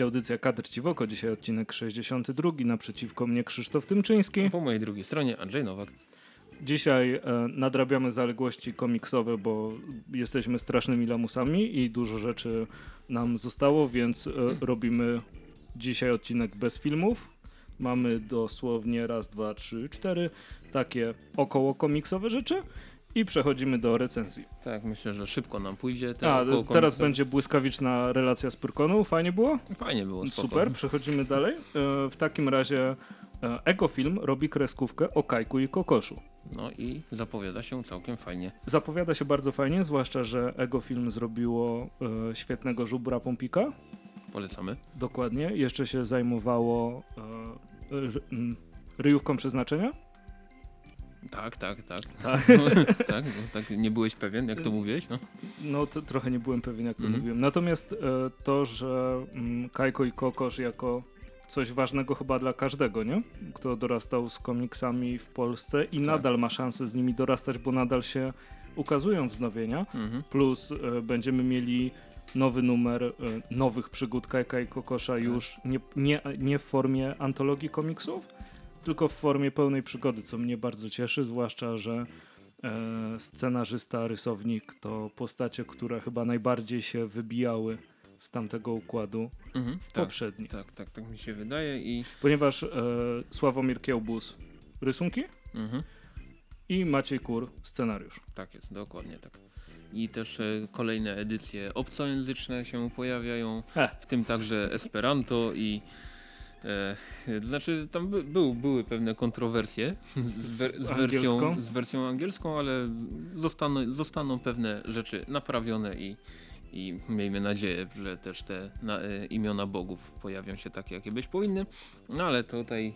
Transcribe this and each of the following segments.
Cześć, audycja Kadr Ci w oko. Dzisiaj odcinek 62. Naprzeciwko mnie Krzysztof Tymczyński. Po mojej drugiej stronie Andrzej Nowak. Dzisiaj e, nadrabiamy zaległości komiksowe, bo jesteśmy strasznymi lamusami i dużo rzeczy nam zostało, więc e, robimy dzisiaj odcinek bez filmów. Mamy dosłownie raz, dwa, trzy, cztery takie około komiksowe rzeczy i przechodzimy do recenzji. Tak, myślę, że szybko nam pójdzie. Te A, teraz będzie błyskawiczna relacja z Pyrkonu. Fajnie było? Fajnie było. Spoko. Super, przechodzimy dalej. E, w takim razie e, Ekofilm robi kreskówkę o Kajku i Kokoszu. No i zapowiada się całkiem fajnie. Zapowiada się bardzo fajnie, zwłaszcza, że Egofilm zrobiło e, świetnego żubra Pompika. Polecamy. Dokładnie. Jeszcze się zajmowało ryjówką przeznaczenia. Tak, tak, tak. Tak, tak, no, tak, nie byłeś pewien, jak to mówiłeś? No, no to, trochę nie byłem pewien, jak to mm -hmm. mówiłem. Natomiast e, to, że mm, Kajko i Kokosz jako coś ważnego chyba dla każdego, nie? Kto dorastał z komiksami w Polsce i tak. nadal ma szansę z nimi dorastać, bo nadal się ukazują wznowienia. Mm -hmm. Plus e, będziemy mieli nowy numer e, nowych przygód Kajka i Kokosza tak. już nie, nie, nie w formie antologii komiksów, tylko w formie pełnej przygody, co mnie bardzo cieszy, zwłaszcza, że e, scenarzysta, rysownik to postacie, które chyba najbardziej się wybijały z tamtego układu mhm, w tak. Tak, tak, tak mi się wydaje i... Ponieważ e, Sławomir Kiełbus rysunki mhm. i Maciej Kur scenariusz. Tak jest, dokładnie tak. I też e, kolejne edycje obcojęzyczne się pojawiają, e. w tym także Esperanto i E, znaczy tam by, był, były pewne kontrowersje z, z, wersją, z wersją angielską, ale zostaną, zostaną pewne rzeczy naprawione i, i miejmy nadzieję, że też te na, e, imiona bogów pojawią się takie, jakie być powinny. No ale tutaj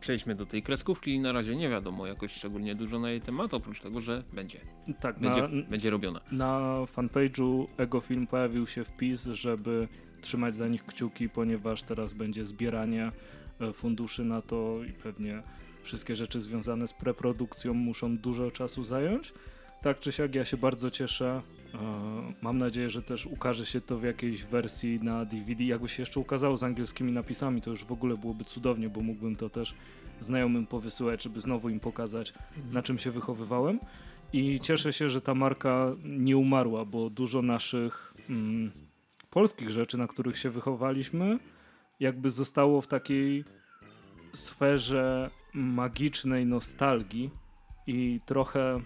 przejdźmy do tej kreskówki i na razie nie wiadomo jakoś szczególnie dużo na jej temat, oprócz tego, że będzie. Tak, będzie, na, będzie robiona. Na fanpage'u Egofilm pojawił się wpis, żeby trzymać za nich kciuki, ponieważ teraz będzie zbieranie e, funduszy na to i pewnie wszystkie rzeczy związane z preprodukcją muszą dużo czasu zająć. Tak czy siak ja się bardzo cieszę. E, mam nadzieję, że też ukaże się to w jakiejś wersji na DVD. Jakby się jeszcze ukazało z angielskimi napisami, to już w ogóle byłoby cudownie, bo mógłbym to też znajomym powysyłać, żeby znowu im pokazać, mhm. na czym się wychowywałem. I cieszę się, że ta marka nie umarła, bo dużo naszych mm, polskich rzeczy, na których się wychowaliśmy, jakby zostało w takiej sferze magicznej nostalgii i trochę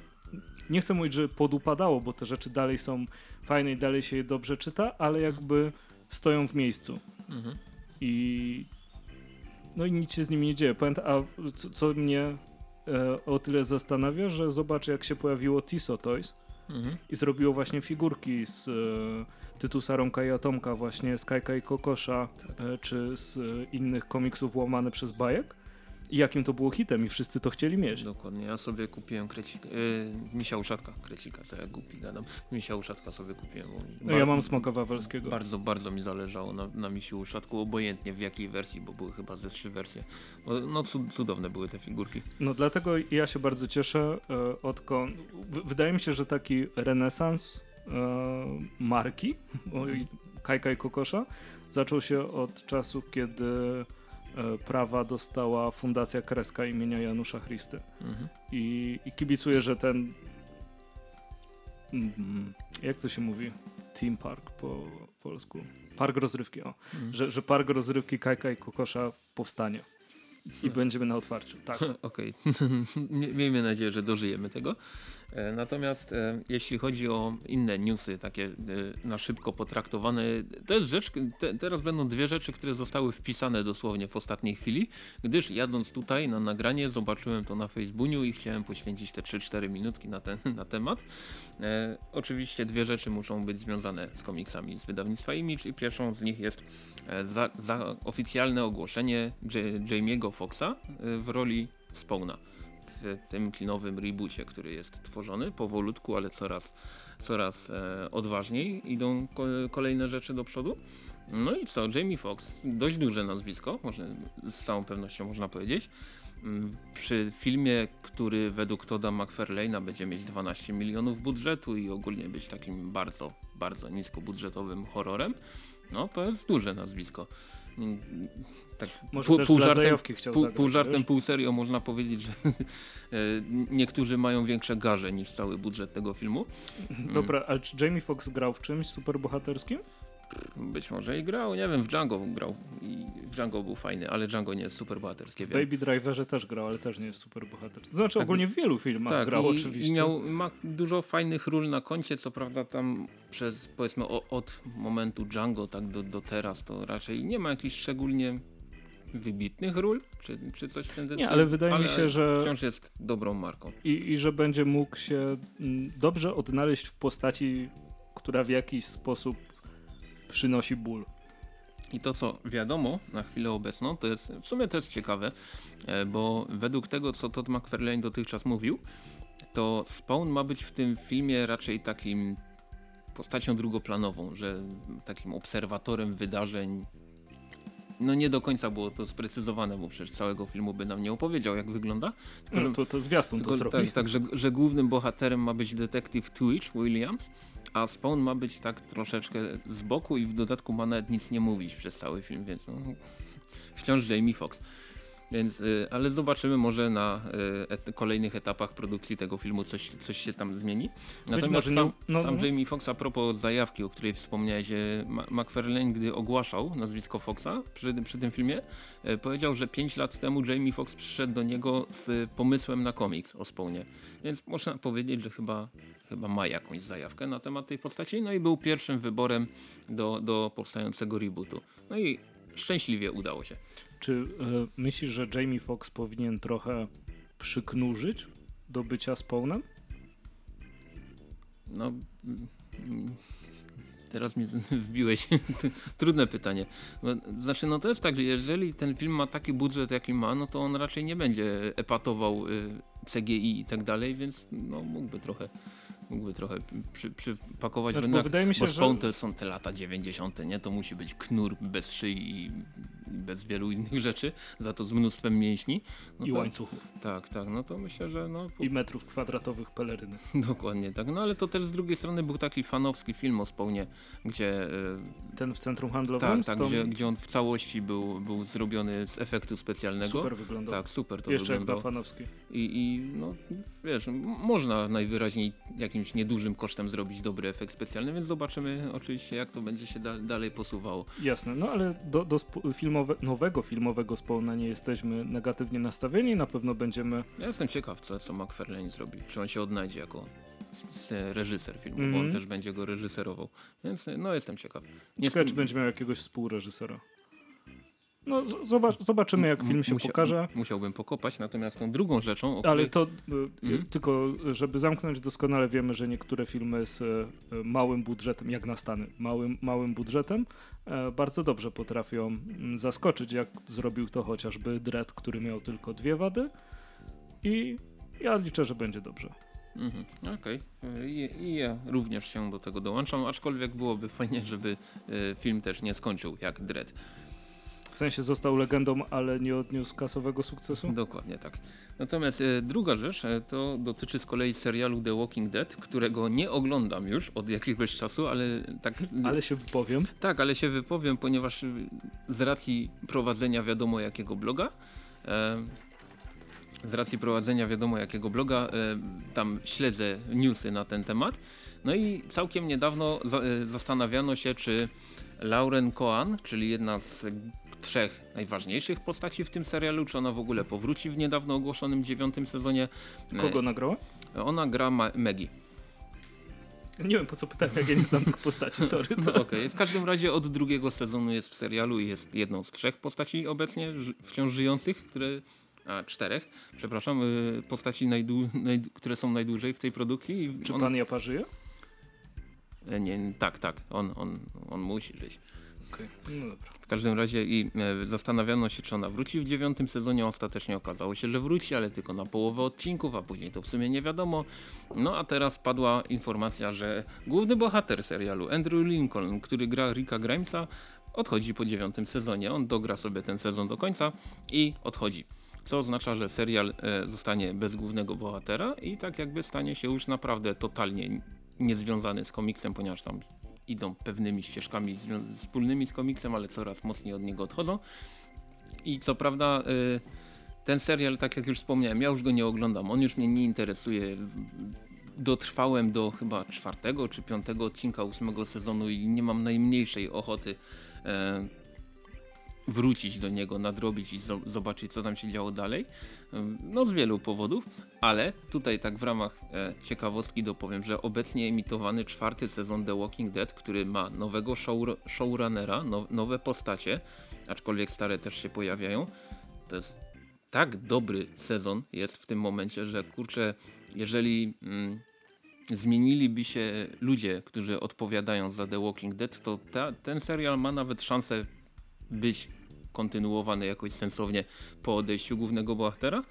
nie chcę mówić, że podupadało, bo te rzeczy dalej są fajne i dalej się je dobrze czyta, ale jakby stoją w miejscu. Mhm. I no i nic się z nimi nie dzieje. Pamiętam, a co, co mnie e, o tyle zastanawia, że zobacz jak się pojawiło Tiso Toys mhm. i zrobiło właśnie figurki z e, Tytusa Romka i Atomka właśnie z Kajka i Kokosza, tak. e, czy z e, innych komiksów łamane przez bajek i jakim to było hitem i wszyscy to chcieli mieć. Dokładnie, ja sobie kupiłem krecika, yy, misia uszatka, krecika, to ja głupi gadam, misia uszatka sobie kupiłem. No ja mam smoka wawelskiego. Bardzo, bardzo mi zależało na, na misiu uszatku, obojętnie w jakiej wersji, bo były chyba ze trzy wersje. No, cudowne były te figurki. No dlatego ja się bardzo cieszę, e, odkąd, wydaje mi się, że taki renesans e, marki, Kajka i Kokosza, zaczął się od czasu, kiedy prawa dostała Fundacja Kreska imienia Janusza Christy. Mhm. I, I kibicuję, że ten mm, jak to się mówi? Team Park po polsku. Park rozrywki, o. Mhm. Że, że park rozrywki Kajka i Kokosza powstanie. I będziemy na otwarciu, tak. Okej. Okay. Miejmy nadzieję, że dożyjemy tego. E, natomiast e, jeśli chodzi o inne newsy, takie e, na szybko potraktowane, to jest rzecz, te, teraz będą dwie rzeczy, które zostały wpisane dosłownie w ostatniej chwili, gdyż jadąc tutaj na nagranie zobaczyłem to na Facebooku i chciałem poświęcić te 3-4 minutki na ten na temat. E, oczywiście dwie rzeczy muszą być związane z komiksami z wydawnictwa Image i pierwszą z nich jest za, za oficjalne ogłoszenie Jamie'ego Foxa w roli Spawna tym klinowym reboocie, który jest tworzony powolutku, ale coraz, coraz e, odważniej idą ko kolejne rzeczy do przodu. No i co, Jamie Foxx, dość duże nazwisko, może, z całą pewnością można powiedzieć. Mm, przy filmie, który według Toda McFarlane'a będzie mieć 12 milionów budżetu i ogólnie być takim bardzo, bardzo niskobudżetowym horrorem, No to jest duże nazwisko. Tak, Może pół, pół żartem, pół, zagrać, pół żartem, pół serio można powiedzieć, że e, niektórzy mają większe garze niż cały budżet tego filmu. Dobra, ale czy Jamie Foxx grał w czymś superbohaterskim? Być może i grał, nie wiem, w Django grał i w Django był fajny, ale Django nie jest super bohaterskie. W Baby Driverze też grał, ale też nie jest super bohaterski. Znaczy tak, ogólnie w wielu filmach tak, grał i, oczywiście. I miał, ma dużo fajnych ról na koncie, co prawda tam przez powiedzmy o, od momentu Django tak do, do teraz to raczej nie ma jakichś szczególnie wybitnych ról, czy, czy coś w ten Nie, ale wydaje ale mi się, że wciąż jest dobrą marką. I, I że będzie mógł się mm, dobrze odnaleźć w postaci, która w jakiś sposób przynosi ból. I to, co wiadomo na chwilę obecną, to jest, w sumie jest ciekawe, e, bo według tego, co Todd McFarlane dotychczas mówił, to Spawn ma być w tym filmie raczej takim postacią drugoplanową, że takim obserwatorem wydarzeń. No nie do końca było to sprecyzowane, bo przecież całego filmu by nam nie opowiedział, jak wygląda. Tylko, no, to, to zwiastun tylko, to zrobi. Tak, tak że, że głównym bohaterem ma być detektyw Twitch Williams, a Spawn ma być tak troszeczkę z boku i w dodatku ma nawet nic nie mówić przez cały film, więc no, wciąż Jamie Foxx. Więc, y, ale zobaczymy, może na y, et kolejnych etapach produkcji tego filmu coś, coś się tam zmieni. Natomiast sam, no, sam no. Jamie Foxx a propos zajawki, o której wspomniałeś, y, McFarlane, gdy ogłaszał nazwisko Foxa przy, przy tym filmie, powiedział, że 5 lat temu Jamie Foxx przyszedł do niego z pomysłem na komiks o Spawnie. Więc można powiedzieć, że chyba chyba ma jakąś zajawkę na temat tej postaci, no i był pierwszym wyborem do, do powstającego rebootu. No i szczęśliwie udało się. Czy y, myślisz, że Jamie Foxx powinien trochę przyknurzyć do bycia Spawnem? No, mm, teraz mi wbiłeś. Trudne pytanie. Znaczy, no to jest tak, że jeżeli ten film ma taki budżet, jaki ma, no to on raczej nie będzie epatował y, CGI i tak dalej, więc no, mógłby trochę mógłby trochę przy, przypakować. Znaczy, bo wydaje mi się, bo Spawn że... to są te lata 90., nie? To musi być knur bez szyi i bez wielu innych rzeczy, za to z mnóstwem mięśni. No I to, łańcuchów. Tak, tak, no to myślę, że no... I metrów kwadratowych peleryny. Dokładnie tak, no ale to też z drugiej strony był taki fanowski film o Spawnie, gdzie... E, Ten w centrum handlowym? Tak, tak, gdzie, gdzie on w całości był, był zrobiony z efektu specjalnego. Super wyglądał. Tak, super to Jeszcze wyglądało. jak fanowski. I, I no, wiesz, można najwyraźniej jakimś niedużym kosztem zrobić dobry efekt specjalny, więc zobaczymy oczywiście jak to będzie się da dalej posuwało. Jasne, no ale do, do filmowe, nowego filmowego Spawna nie jesteśmy negatywnie nastawieni, na pewno będziemy... Ja jestem ciekaw co, co McFarlane zrobi, czy on się odnajdzie jako reżyser filmu, mm -hmm. bo on mhm. też będzie go reżyserował, więc no jestem ciekaw. Nie Ciekawe, czy będzie miał jakiegoś współreżysera. No, zobacz, zobaczymy, jak film się Musia, pokaże. Musiałbym pokopać, natomiast tą drugą rzeczą. Ale której... to mm. tylko, żeby zamknąć, doskonale wiemy, że niektóre filmy z e, małym budżetem, jak na Stany, małym, małym budżetem, e, bardzo dobrze potrafią zaskoczyć, jak zrobił to chociażby Dread, który miał tylko dwie wady. I ja liczę, że będzie dobrze. Mhm, Okej. Okay. I, I, ja również się do tego dołączam, aczkolwiek byłoby fajnie, żeby film też nie skończył jak Dread. W sensie został legendą, ale nie odniósł kasowego sukcesu? Dokładnie tak. Natomiast e, druga rzecz e, to dotyczy z kolei serialu The Walking Dead, którego nie oglądam już od jakiegoś czasu, ale tak... Ale się wypowiem. Tak, ale się wypowiem, ponieważ z racji prowadzenia wiadomo jakiego bloga, e, z racji prowadzenia wiadomo jakiego bloga, e, tam śledzę newsy na ten temat. No i całkiem niedawno e, zastanawiano się, czy Lauren Cohan, czyli jedna z trzech najważniejszych postaci w tym serialu, czy ona w ogóle powróci w niedawno ogłoszonym dziewiątym sezonie. Kogo e, nagrała? Ona gra Ma Maggie. Nie wiem po co pytałem, jak ja nie znam tych postaci, sorry. No, Okej, okay. w każdym razie od drugiego sezonu jest w serialu i jest jedną z trzech postaci obecnie wciąż żyjących, które a, czterech, przepraszam, y, postaci, które są najdłużej w tej produkcji. Czy on... pan Japa żyje? E, nie, tak, tak, on, on, on musi żyć. No w każdym razie i e, zastanawiano się, czy ona wróci w dziewiątym sezonie. Ostatecznie okazało się, że wróci, ale tylko na połowę odcinków, a później to w sumie nie wiadomo. No a teraz padła informacja, że główny bohater serialu, Andrew Lincoln, który gra Ricka Grimesa, odchodzi po dziewiątym sezonie. On dogra sobie ten sezon do końca i odchodzi. Co oznacza, że serial e, zostanie bez głównego bohatera i tak jakby stanie się już naprawdę totalnie niezwiązany z komiksem, ponieważ tam idą pewnymi ścieżkami wspólnymi z komiksem, ale coraz mocniej od niego odchodzą. I co prawda y, ten serial, tak jak już wspomniałem, ja już go nie oglądam, on już mnie nie interesuje. Dotrwałem do chyba czwartego czy piątego odcinka ósmego sezonu i nie mam najmniejszej ochoty e, wrócić do niego, nadrobić i zobaczyć co tam się działo dalej. No z wielu powodów, ale tutaj tak w ramach e, ciekawostki dopowiem, że obecnie emitowany czwarty sezon The Walking Dead, który ma nowego show, showrunnera, no, nowe postacie, aczkolwiek stare też się pojawiają, to jest tak dobry sezon jest w tym momencie, że kurczę, jeżeli mm, zmieniliby się ludzie, którzy odpowiadają za The Walking Dead, to ta, ten serial ma nawet szansę być kontynuowany jakoś sensownie po odejściu głównego bohatera,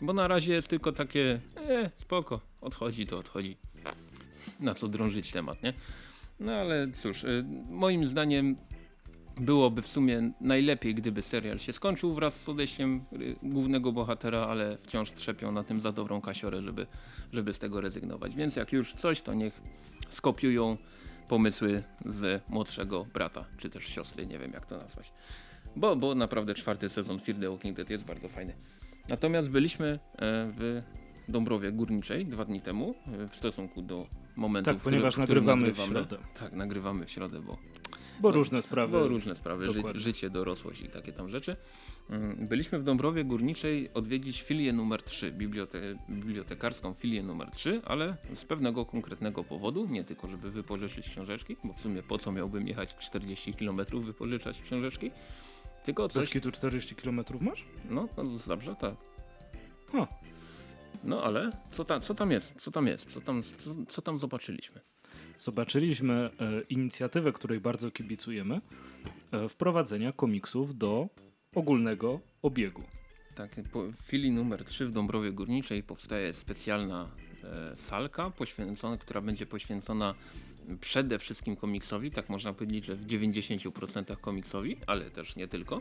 bo na razie jest tylko takie, e, spoko, odchodzi to odchodzi. Na co drążyć temat, nie? No ale cóż, y, moim zdaniem byłoby w sumie najlepiej, gdyby serial się skończył wraz z odejściem y, głównego bohatera, ale wciąż trzepią na tym za dobrą kasiorę, żeby, żeby z tego rezygnować. Więc jak już coś, to niech skopiują pomysły z młodszego brata, czy też siostry, nie wiem jak to nazwać. Bo, bo naprawdę czwarty sezon Fear the Walking Dead jest bardzo fajny. Natomiast byliśmy e, w Dąbrowie Górniczej dwa dni temu e, w stosunku do momentu, tak, w ponieważ w nagrywamy, nagrywamy w środę. Tak, nagrywamy w środę, bo bo no, różne sprawy. Bo różne sprawy, ży, życie, dorosłość i takie tam rzeczy. Mm, byliśmy w Dąbrowie Górniczej odwiedzić filię numer 3, bibliote bibliotekarską filię numer 3, ale z pewnego konkretnego powodu, nie tylko żeby wypożyczyć książeczki, bo w sumie po co miałbym jechać 40 km wypożyczać książeczki, tylko coś... Bez tu 40 km masz? No, no dobrze, tak. Huh. No ale co, ta, co tam jest? Co tam jest? Co tam, co, co tam zobaczyliśmy? Zobaczyliśmy e, inicjatywę, której bardzo kibicujemy, e, wprowadzenia komiksów do ogólnego obiegu. Tak, po chwili numer 3 w Dąbrowie Górniczej powstaje specjalna e, salka, poświęcona, która będzie poświęcona przede wszystkim komiksowi, tak można powiedzieć, że w 90% komiksowi, ale też nie tylko.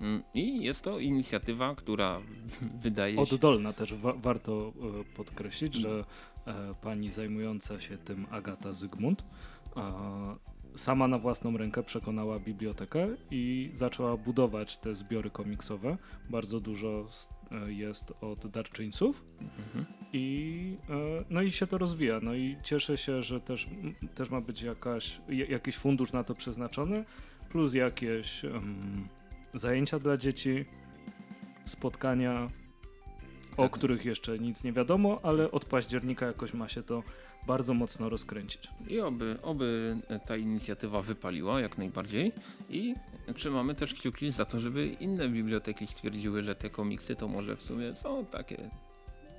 Mm, I jest to inicjatywa, która wydaje się... Oddolna też wa warto e, podkreślić, że e, pani zajmująca się tym Agata Zygmunt sama na własną rękę przekonała bibliotekę i zaczęła budować te zbiory komiksowe. Bardzo dużo e, jest od darczyńców mhm. i e, no i się to rozwija. No i cieszę się, że też, też ma być jakaś, jakiś fundusz na to przeznaczony, plus jakieś um, zajęcia dla dzieci, spotkania, o tak. których jeszcze nic nie wiadomo, ale od października jakoś ma się to bardzo mocno rozkręcić. I oby, oby ta inicjatywa wypaliła jak najbardziej i trzymamy też kciuki za to, żeby inne biblioteki stwierdziły, że te komiksy to może w sumie są takie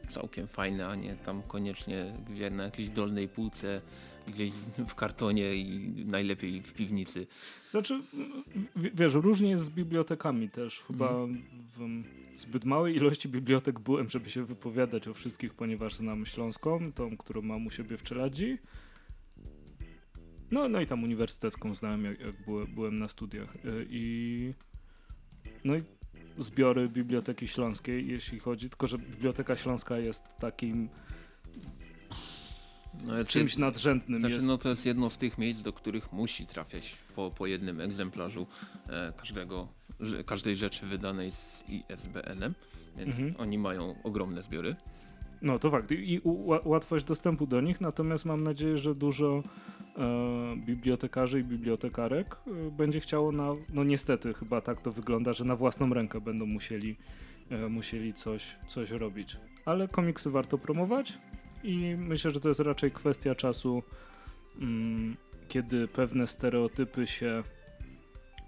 całkiem fajne, a nie tam koniecznie gdzie na jakiejś dolnej półce, gdzieś w kartonie i najlepiej w piwnicy. Znaczy, wiesz, różnie jest z bibliotekami też. Chyba mhm. w zbyt małej ilości bibliotek byłem, żeby się wypowiadać o wszystkich, ponieważ znam Śląską, tą, którą mam u siebie w Czeladzi. No, no i tam uniwersytecką znałem, jak, jak byłem na studiach. Y, I no i zbiory Biblioteki Śląskiej, jeśli chodzi, tylko że Biblioteka Śląska jest takim no czymś nadrzędnym. Znaczy, jest. No to jest jedno z tych miejsc, do których musi trafiać po, po jednym egzemplarzu e, każdego, każdej rzeczy wydanej z ISBN-em, więc mhm. oni mają ogromne zbiory. No to fakt i łatwość dostępu do nich, natomiast mam nadzieję, że dużo e, bibliotekarzy i bibliotekarek e, będzie chciało na, no niestety chyba tak to wygląda, że na własną rękę będą musieli, e, musieli coś, coś robić. Ale komiksy warto promować i myślę, że to jest raczej kwestia czasu, mm, kiedy pewne stereotypy się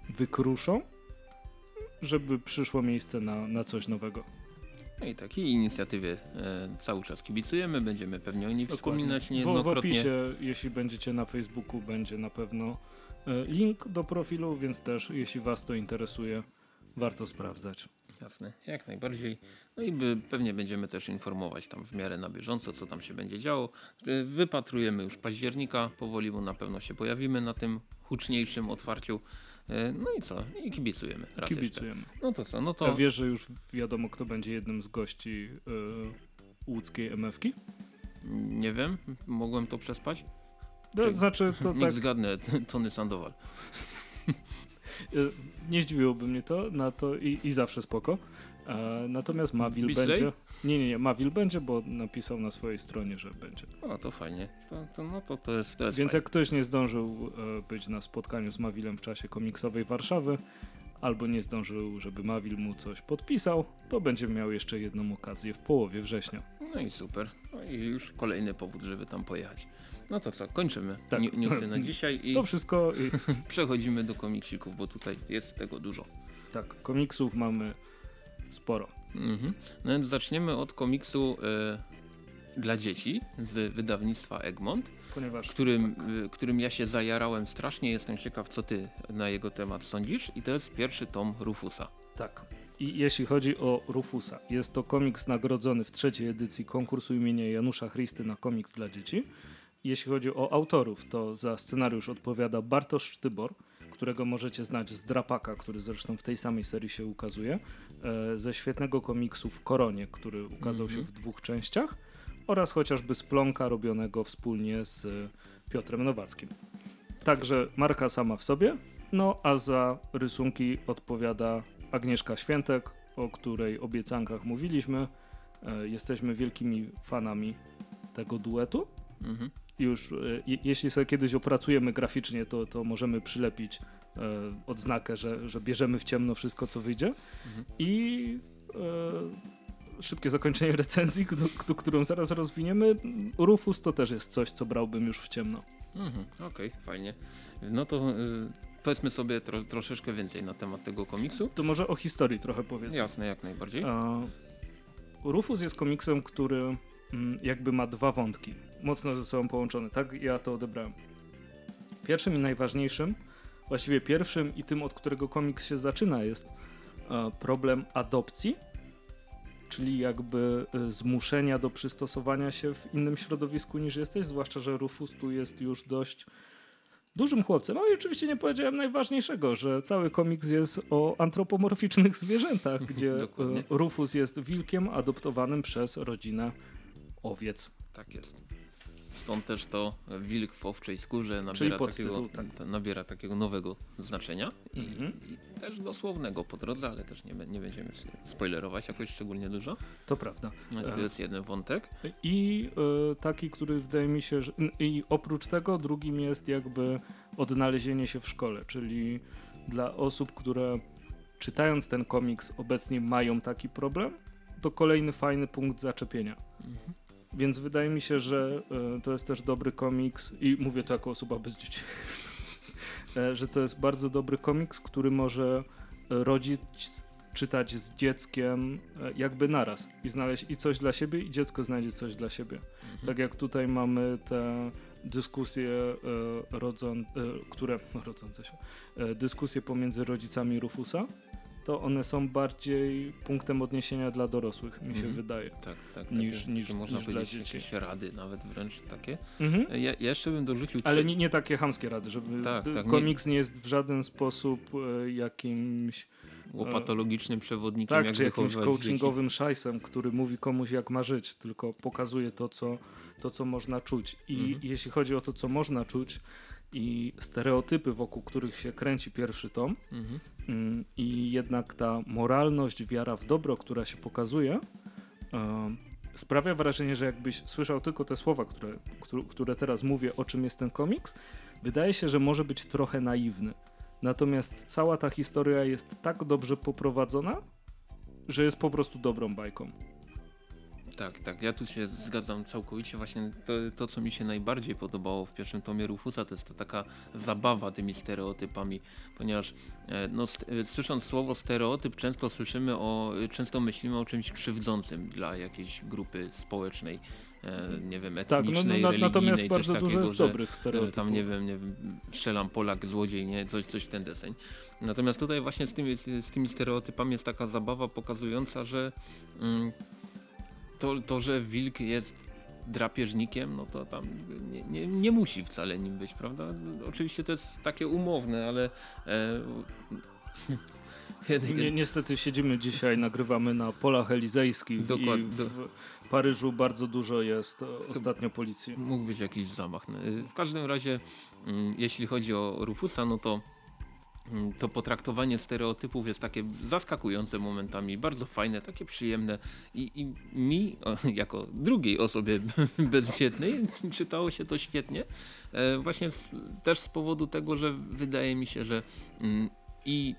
wykruszą, żeby przyszło miejsce na, na coś nowego. No i takiej inicjatywie cały czas kibicujemy, będziemy pewnie o niej wspominać niejednokrotnie. W, w opisie, jeśli będziecie na Facebooku, będzie na pewno e, link do profilu, więc też jeśli Was to interesuje, warto sprawdzać. Jasne, jak najbardziej. No i by, pewnie będziemy też informować tam w miarę na bieżąco, co tam się będzie działo. E, wypatrujemy już października, powoli, bo na pewno się pojawimy na tym huczniejszym otwarciu E, no i co? I kibicujemy. Raz kibicujemy. Jeszcze. No to co? No to... A wiesz, że już wiadomo, kto będzie jednym z gości yy, łódzkiej MF-ki? Nie wiem. Mogłem to przespać? No, znaczy to Niech tak, zgadnę, Tony Sandoval. y, nie zdziwiłoby mnie to, na to i, i zawsze spoko. E, natomiast Mavil Bisley? będzie. Nie, nie, nie, Mavil będzie, bo napisał na swojej stronie, że będzie. O, to fajnie. To, to, no to, to jest, to jest Więc fajne. jak ktoś nie zdążył e, być na spotkaniu z Mawilem w czasie komiksowej Warszawy, albo nie zdążył, żeby Mawil mu coś podpisał, to będzie miał jeszcze jedną okazję w połowie września. No i super. No i już kolejny powód, żeby tam pojechać. No to co, kończymy Tak. newsy na dzisiaj i To wszystko. I, przechodzimy do komiksików, bo tutaj jest tego dużo. tak, komiksów mamy sporo. Mhm. No więc zaczniemy od komiksu e, dla dzieci z wydawnictwa Egmont, Ponieważ którym, e, którym ja się zajarałem strasznie. Jestem ciekaw, co ty na jego temat sądzisz. I to jest pierwszy tom Rufusa. Tak. I jeśli chodzi o Rufusa, jest to komiks nagrodzony w trzeciej edycji konkursu imienia Janusza Christy na komiks dla dzieci. Jeśli chodzi o autorów, to za scenariusz odpowiada Bartosz Sztybor, którego możecie znać z Drapaka, który zresztą w tej samej serii się ukazuje, e, ze świetnego komiksu w Koronie, który ukazał się w dwóch częściach, oraz chociażby z Plonka robionego wspólnie z Piotrem Nowackim. Także marka sama w sobie, no a za rysunki odpowiada Agnieszka Świętek, o której obiecankach mówiliśmy. E, jesteśmy wielkimi fanami tego duetu. Mhm. Już e, je, jeśli sobie kiedyś opracujemy graficznie, to, to możemy przylepić e, odznakę, że, że bierzemy w ciemno wszystko, co wyjdzie. Mhm. I e, szybkie zakończenie recenzji, którą zaraz rozwiniemy. Rufus to też jest coś, co brałbym już w ciemno. Mhm. Okej, fajnie. No to y, powiedzmy sobie tro, troszeczkę więcej na temat tego komiksu. To może o historii trochę powiedzmy. Jasne, jak najbardziej. A, Rufus jest komiksem, który jakby ma dwa wątki, mocno ze sobą połączone. Tak ja to odebrałem. Pierwszym i najważniejszym, właściwie pierwszym i tym, od którego komiks się zaczyna, jest e, problem adopcji, czyli jakby e, zmuszenia do przystosowania się w innym środowisku niż jesteś, zwłaszcza, że Rufus tu jest już dość dużym chłopcem. No i oczywiście nie powiedziałem najważniejszego, że cały komiks jest o antropomorficznych zwierzętach, gdzie e, Rufus jest wilkiem adoptowanym przez rodzinę owiec. Tak jest. Stąd też to wilk w owczej skórze nabiera, takiego, tak. ta- nabiera takiego nowego znaczenia i, Mhm. i też dosłownego po drodze, ale też nie, nie będziemy spoilerować jakoś szczególnie dużo. To prawda. No, E. To jest jeden wątek. I e, taki, który wydaje mi się, że i oprócz tego drugim jest jakby odnalezienie się w szkole, czyli dla osób, które czytając ten komiks obecnie mają taki problem, to kolejny fajny punkt zaczepienia. Mhm. Więc wydaje mi się, że e, to jest też dobry komiks i mówię to jako osoba bez dzieci, e, że to jest bardzo dobry komiks, który może rodzic czytać z dzieckiem e, jakby naraz i znaleźć i coś dla siebie i dziecko znajdzie coś dla siebie. Mhm. Tak jak tutaj mamy te dyskusje rodzą, które rodzące się, dyskusje pomiędzy rodzicami Rufusa, to one są bardziej punktem odniesienia dla dorosłych, mi się Mhm. wydaje. Tak, tak. Niż- takie, niż- można niż powiedzieć dzieci. jakieś rady nawet wręcz takie. Mhm. Ja, ja jeszcze bym dorzucił Ale nie, nie takie chamskie rady, żeby Tak, tak, nie- komiks nie... jest w żaden sposób e, jakimś łopatologicznym przewodnikiem, tak, jak czy jakimś coachingowym szajsem, który mówi komuś jak ma żyć, tylko pokazuje to, co, to, co można czuć. I Mhm. jeśli chodzi o to, co można czuć i stereotypy, wokół których się kręci pierwszy tom, dzieci. Mhm. Mm, i jednak ta moralność, wiara w dobro, która się pokazuje, sprawia wrażenie, że jakbyś słyszał tylko te słowa, które, które teraz mówię, o czym jest ten komiks, wydaje się, że może być trochę naiwny. Natomiast cała ta historia jest tak dobrze poprowadzona, że jest po prostu dobrą bajką. Tak, tak. Ja tu się zgadzam całkowicie. Właśnie to, to, co mi się najbardziej podobało w pierwszym tomie Rufusa, to jest to taka zabawa tymi stereotypami, ponieważ e, no, e, słysząc słowo stereotyp, często słyszymy o, często myślimy o czymś krzywdzącym dla jakiejś grupy społecznej, e, nie wiem, Tak, no, no, etnicznej, religijnej, natomiast coś bardzo takiego, dużo jest że, dobrych że stereotypów. tam nie wiem, nie wiem, strzelam Polak, złodziej, nie? Coś, coś w ten deseń. Natomiast tutaj właśnie z tymi, z tymi stereotypami jest taka zabawa pokazująca, że mm, to, to, że wilk jest drapieżnikiem, no to tam nie, nie, nie musi wcale nim być, prawda? Oczywiście to jest takie umowne, ale e, Ni niestety siedzimy dzisiaj, nagrywamy na polach elizejskich Dokład, i w. Paryżu bardzo dużo jest ostatnio policji. Mógł być jakiś zamach. W każdym razie, mm, jeśli chodzi o Rufusa, no to to potraktowanie stereotypów jest takie zaskakujące momentami, bardzo fajne, takie przyjemne i, i mi, jako drugiej osobie bezdzietnej, czytało się to świetnie. E, właśnie z, też z powodu tego, że wydaje mi się, że mm, i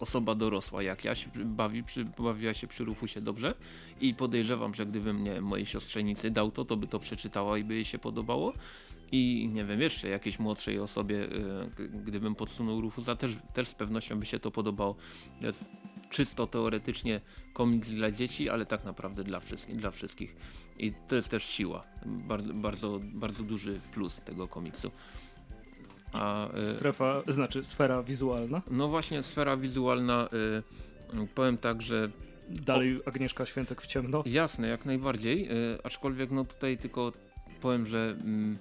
osoba dorosła jak ja się bawi, przy, bawiła się przy Rufusie dobrze i podejrzewam, że gdybym nie mojej siostrzenicy dał to, to by to przeczytała i by jej się podobało i nie wiem, jeszcze jakiejś młodszej osobie, y, gdybym podsunął Rufusa, też, też z pewnością by się to podobało. Jest czysto teoretycznie komiks dla dzieci, ale tak naprawdę dla wszystkich. Dla wszystkich. I to jest też siła. Bardzo, bardzo, bardzo duży plus tego komiksu. A, y, Strefa, znaczy sfera wizualna? No właśnie, sfera wizualna. Y, powiem tak, że Dalej Agnieszka Świętek w ciemno? Jasne, jak najbardziej. aczkolwiek no tutaj tylko powiem, że mm,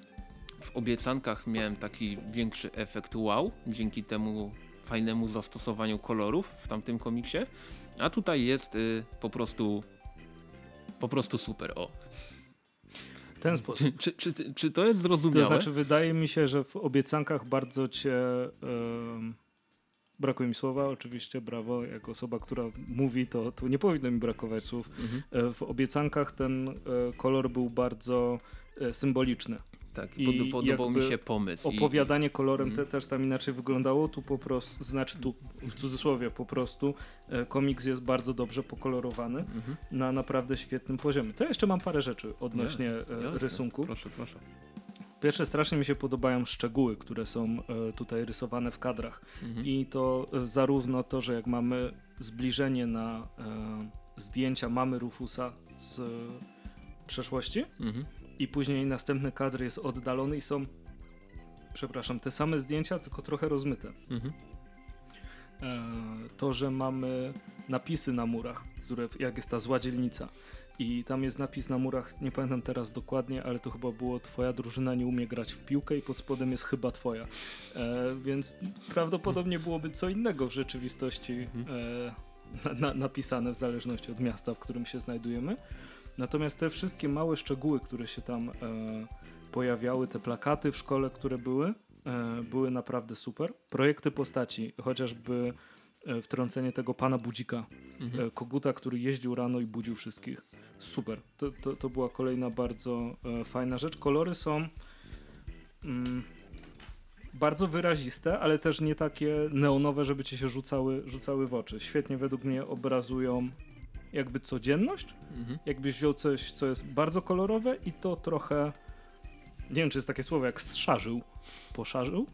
w obiecankach miałem taki większy efekt wow, dzięki temu fajnemu zastosowaniu kolorów w tamtym komiksie, a tutaj jest y, po prostu po prostu super, o. W ten sposób. Czy, czy, czy, czy to jest zrozumiałe? To znaczy wydaje mi się, że w obiecankach bardzo cię... Brakuje mi słowa, oczywiście, brawo. Jako osoba, która mówi, to, to nie powinno mi brakować słów. Mhm. E, w obiecankach ten e, kolor był bardzo e, symboliczny. Tak, I podobał mi się pomysł. Opowiadanie i... kolorem mm. te, też tam inaczej wyglądało. Tu po prostu, znaczy tu w cudzysłowie po prostu e, komiks jest bardzo dobrze pokolorowany -hmm. na naprawdę świetnym poziomie. To jeszcze mam parę rzeczy odnośnie e, rysunku. Proszę, proszę. Pierwsze, strasznie mi się podobają szczegóły, które są e, tutaj rysowane w kadrach. -hmm. I to zarówno to, że jak mamy zbliżenie na zdjęcia mamy Rufusa z przeszłości, -hmm i później następny kadr jest oddalony i są, przepraszam, te same zdjęcia, tylko trochę rozmyte. Mhm. E, to, że mamy napisy na murach, które jak jest ta zła dzielnica i tam jest napis na murach, nie pamiętam teraz dokładnie, ale to chyba było twoja drużyna nie umie grać w piłkę i pod spodem jest chyba twoja. E, więc prawdopodobnie byłoby co innego w rzeczywistości mhm. e, na, na, napisane w zależności od miasta, w którym się znajdujemy. Natomiast te wszystkie małe szczegóły, które się tam e, pojawiały, te plakaty w szkole, które były, e, były naprawdę super. Projekty postaci, chociażby e, wtrącenie tego pana Budzika, mhm. E, koguta, który jeździł rano i budził wszystkich. Super. To, to, to była kolejna bardzo e, fajna rzecz. Kolory są mm, bardzo wyraziste, ale też nie takie neonowe, żeby ci się rzucały, rzucały w oczy. Świetnie według mnie obrazują jakby codzienność. Mhm. Jakbyś wziął coś, co jest bardzo kolorowe i to trochę, nie wiem czy jest takie słowo jak zszarzył, poszarzył.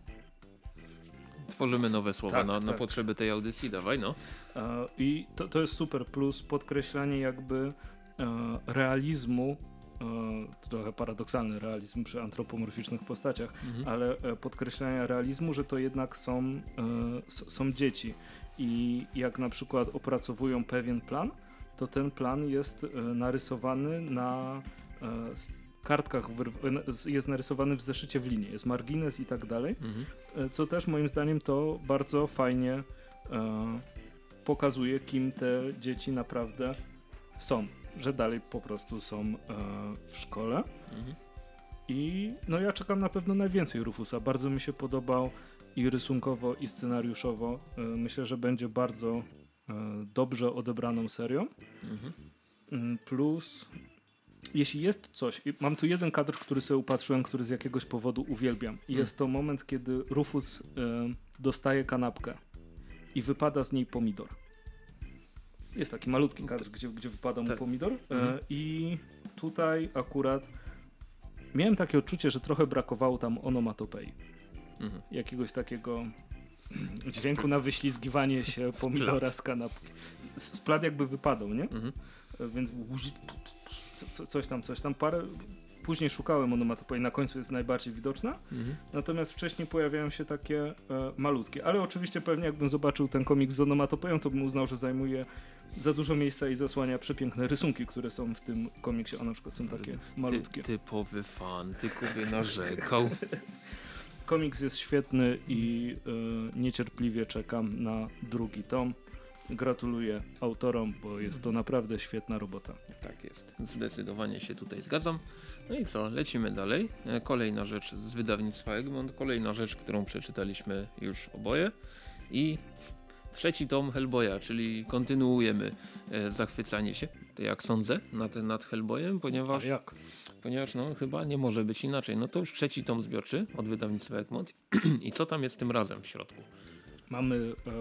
Tworzymy nowe słowa tak, na, tak. na, potrzeby tej audycji, dawaj no. E, I to, to jest super, plus podkreślanie jakby e, realizmu e, trochę paradoksalny realizm przy antropomorficznych postaciach, mhm. ale podkreślania realizmu, że to jednak są, są dzieci i jak na przykład opracowują pewien plan, to ten plan jest e, narysowany na e, kartkach, jest narysowany w zeszycie w linii, jest margines i tak dalej, mhm. E, co też moim zdaniem to bardzo fajnie pokazuje, kim te dzieci naprawdę są, że dalej po prostu są w szkole. Mhm. I no ja czekam na pewno najwięcej Rufusa. Bardzo mi się podobał i rysunkowo, i scenariuszowo. Myślę, że będzie bardzo dobrze odebraną serią. Mhm. Mm, plus, jeśli jest coś, mam tu jeden kadr, który sobie upatrzyłem, który z jakiegoś powodu uwielbiam. I jest to moment, kiedy Rufus y, dostaje kanapkę i wypada z niej pomidor. Jest taki malutki kadr, gdzie, gdzie wypada mu tak. pomidor. Mhm. I tutaj akurat miałem takie odczucie, że trochę brakowało tam onomatopei. Mhm. Jakiegoś takiego dźwięku na wyślizgiwanie się pomidora z kanapki. Splat jakby wypadał, nie? Mhm. Więc coś tam, coś tam. Parę, później szukałem onomatopei, na końcu jest najbardziej widoczna, mhm. natomiast wcześniej pojawiają się takie e, malutkie. Ale oczywiście pewnie jakbym zobaczył ten komiks z onomatopeją, to bym uznał, że zajmuje za dużo miejsca i zasłania przepiękne rysunki, które są w tym komiksie, a na przykład są takie malutkie. Ty, typowy fan, tylko by narzekał. Komiks jest świetny i y, niecierpliwie czekam na drugi tom. Gratuluję autorom, bo jest to naprawdę świetna robota. Tak jest, zdecydowanie się tutaj zgadzam. No i co, lecimy dalej. E, kolejna rzecz z wydawnictwa Egmont, kolejna rzecz, którą przeczytaliśmy już oboje i trzeci tom Hellboya, czyli kontynuujemy e, zachwycanie się, jak sądzę, nad, nad Hellboyem, ponieważ, A jak? Ponieważ no, chyba nie może być inaczej. No to już trzeci tom zbiorczy od wydawnictwa Egmont i co tam jest tym razem w środku? Mamy e,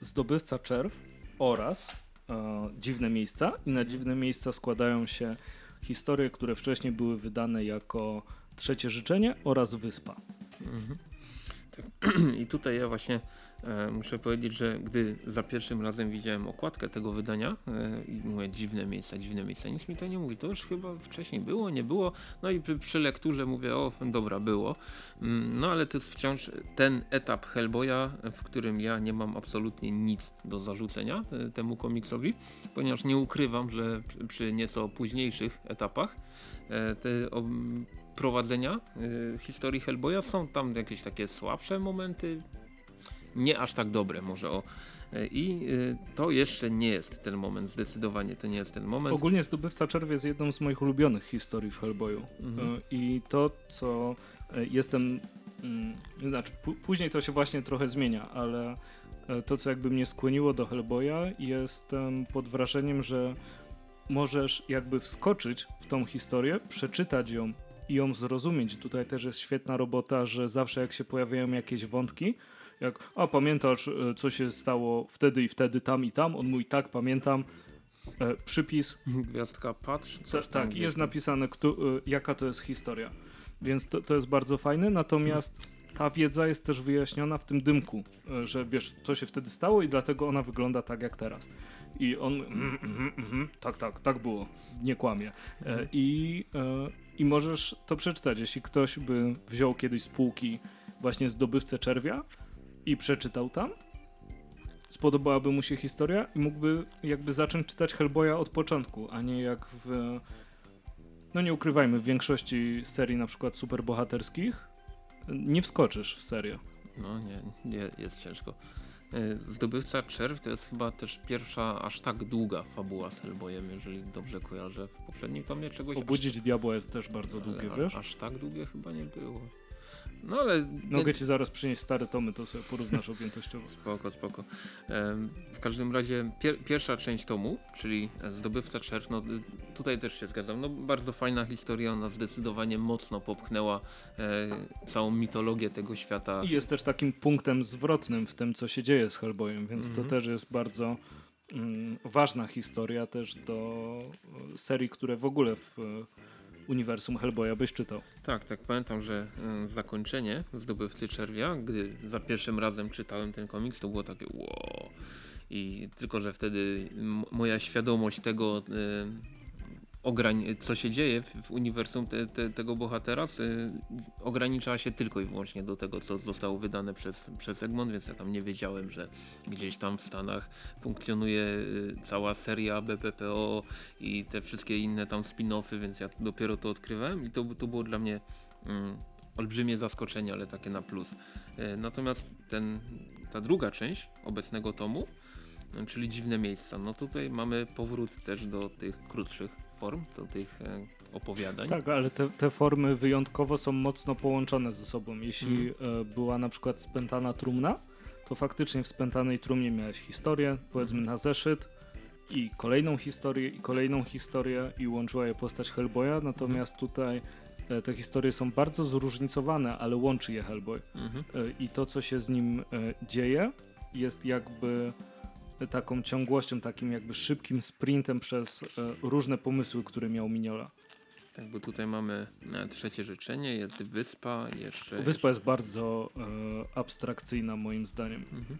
zdobywca czerw oraz e, dziwne miejsca i na dziwne miejsca składają się historie, które wcześniej były wydane jako trzecie życzenie oraz wyspa. Mhm. Tak. I tutaj ja właśnie muszę powiedzieć, że gdy za pierwszym razem widziałem okładkę tego wydania e, i mówię dziwne miejsca, dziwne miejsca, nic mi to nie mówi. To już chyba wcześniej było, nie było. No i przy, przy lekturze mówię, o dobra, było. Mm, no ale to jest wciąż ten etap Hellboya, w którym ja nie mam absolutnie nic do zarzucenia e, temu komiksowi, ponieważ nie ukrywam, że przy, nieco późniejszych etapach e, te prowadzenia historii Hellboya. Są tam jakieś takie słabsze momenty, nie aż tak dobre może o. Y, I y, to jeszcze nie jest ten moment, zdecydowanie to nie jest ten moment. Ogólnie Zdobywca Czerw jest jedną z moich ulubionych historii w Hellboyu. Mhm. Y, I to, co jestem, mm, znaczy później to się właśnie trochę zmienia, ale to, co jakby mnie skłoniło do Hellboya, jestem pod wrażeniem, że możesz jakby wskoczyć w tą historię, przeczytać ją i ją zrozumieć. Tutaj też jest świetna robota, że zawsze jak się pojawiają jakieś wątki, jak, a pamiętasz, e, co się stało wtedy i wtedy, tam i tam, on mówi, tak, pamiętam, e, przypis. Gwiazdka patrz. Coś tak, jest napisane, kto, e, jaka to jest historia. Więc to, to jest bardzo fajne, natomiast ta wiedza jest też wyjaśniona w tym dymku, e, że wiesz, co się wtedy stało i dlatego ona wygląda tak jak teraz. I on, mm, mm, mm, tak, tak, tak było, nie kłamie. E, I, e, I możesz to przeczytać, jeśli ktoś by wziął kiedyś z półki właśnie zdobywcę czerwia i przeczytał tam, spodobałaby mu się historia i mógłby jakby zacząć czytać Hellboya od początku, a nie jak w no nie ukrywajmy, w większości serii na przykład superbohaterskich nie wskoczysz w serię. No nie, nie jest ciężko. E, Zdobywca Czerw to jest chyba też pierwsza aż tak długa fabuła z Hellboyem, jeżeli dobrze kojarzę. W poprzednim tomie czegoś... Obudzić aż... Diabła jest też bardzo długie, wiesz? Aż tak długie chyba nie było. No ale... Mogę ci zaraz przynieść stare tomy, to sobie porównasz objętościowo. spoko, spoko. W każdym razie pier pierwsza część tomu, czyli Zdobywca Czerw, no tutaj też się zgadzam. No bardzo fajna historia, ona zdecydowanie mocno popchnęła e, całą mitologię tego świata. I jest też takim punktem zwrotnym w tym, co się dzieje z Hellboyem, więc to mhm. też jest bardzo mm, ważna historia też do serii, które w ogóle w uniwersum Hellboya byś czytał. Tak, tak. Pamiętam, że zakończenie Zdobywcy Czerwia, gdy za pierwszym razem czytałem ten komiks, to było takie wow. I tylko, że wtedy moja świadomość tego y, co się dzieje w, w uniwersum te, te, tego bohatera, y, ogranicza się tylko i wyłącznie do tego, co zostało wydane przez, przez Egmont, więc ja tam nie wiedziałem, że gdzieś tam w Stanach funkcjonuje y, cała seria BPPO i te wszystkie inne tam spin-offy, więc ja dopiero to odkrywałem i to, to było dla mnie mm, olbrzymie zaskoczenie, ale takie na plus. Y, natomiast ten, ta druga część obecnego tomu, czyli Dziwne Miejsca, no tutaj mamy powrót też do tych krótszych form, do tych e, opowiadań. Tak, ale te, te, formy wyjątkowo są mocno połączone ze sobą. Jeśli mm. była na przykład spętana trumna, to faktycznie w spętanej trumnie miałeś historię, powiedzmy mm. na zeszyt i kolejną historię, i kolejną historię i łączyła je postać Hellboya, natomiast mm. tutaj e, te historie są bardzo zróżnicowane, ale łączy je Hellboy. -hmm. I to, co się z nim dzieje, jest jakby taką ciągłością, takim jakby szybkim sprintem przez e, różne pomysły, które miał Miniola. Tak, bo tutaj mamy e, trzecie życzenie, jest wyspa, jeszcze... Wyspa jest bardzo e, abstrakcyjna moim zdaniem. Mhm.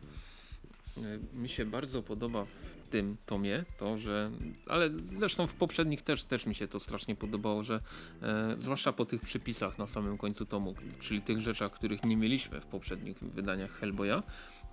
E, mi się bardzo podoba w tym tomie to, że, ale zresztą w poprzednich też, też mi się to strasznie podobało, że e, zwłaszcza po tych przypisach na samym końcu tomu, czyli tych rzeczach, których nie mieliśmy w poprzednich wydaniach Hellboya,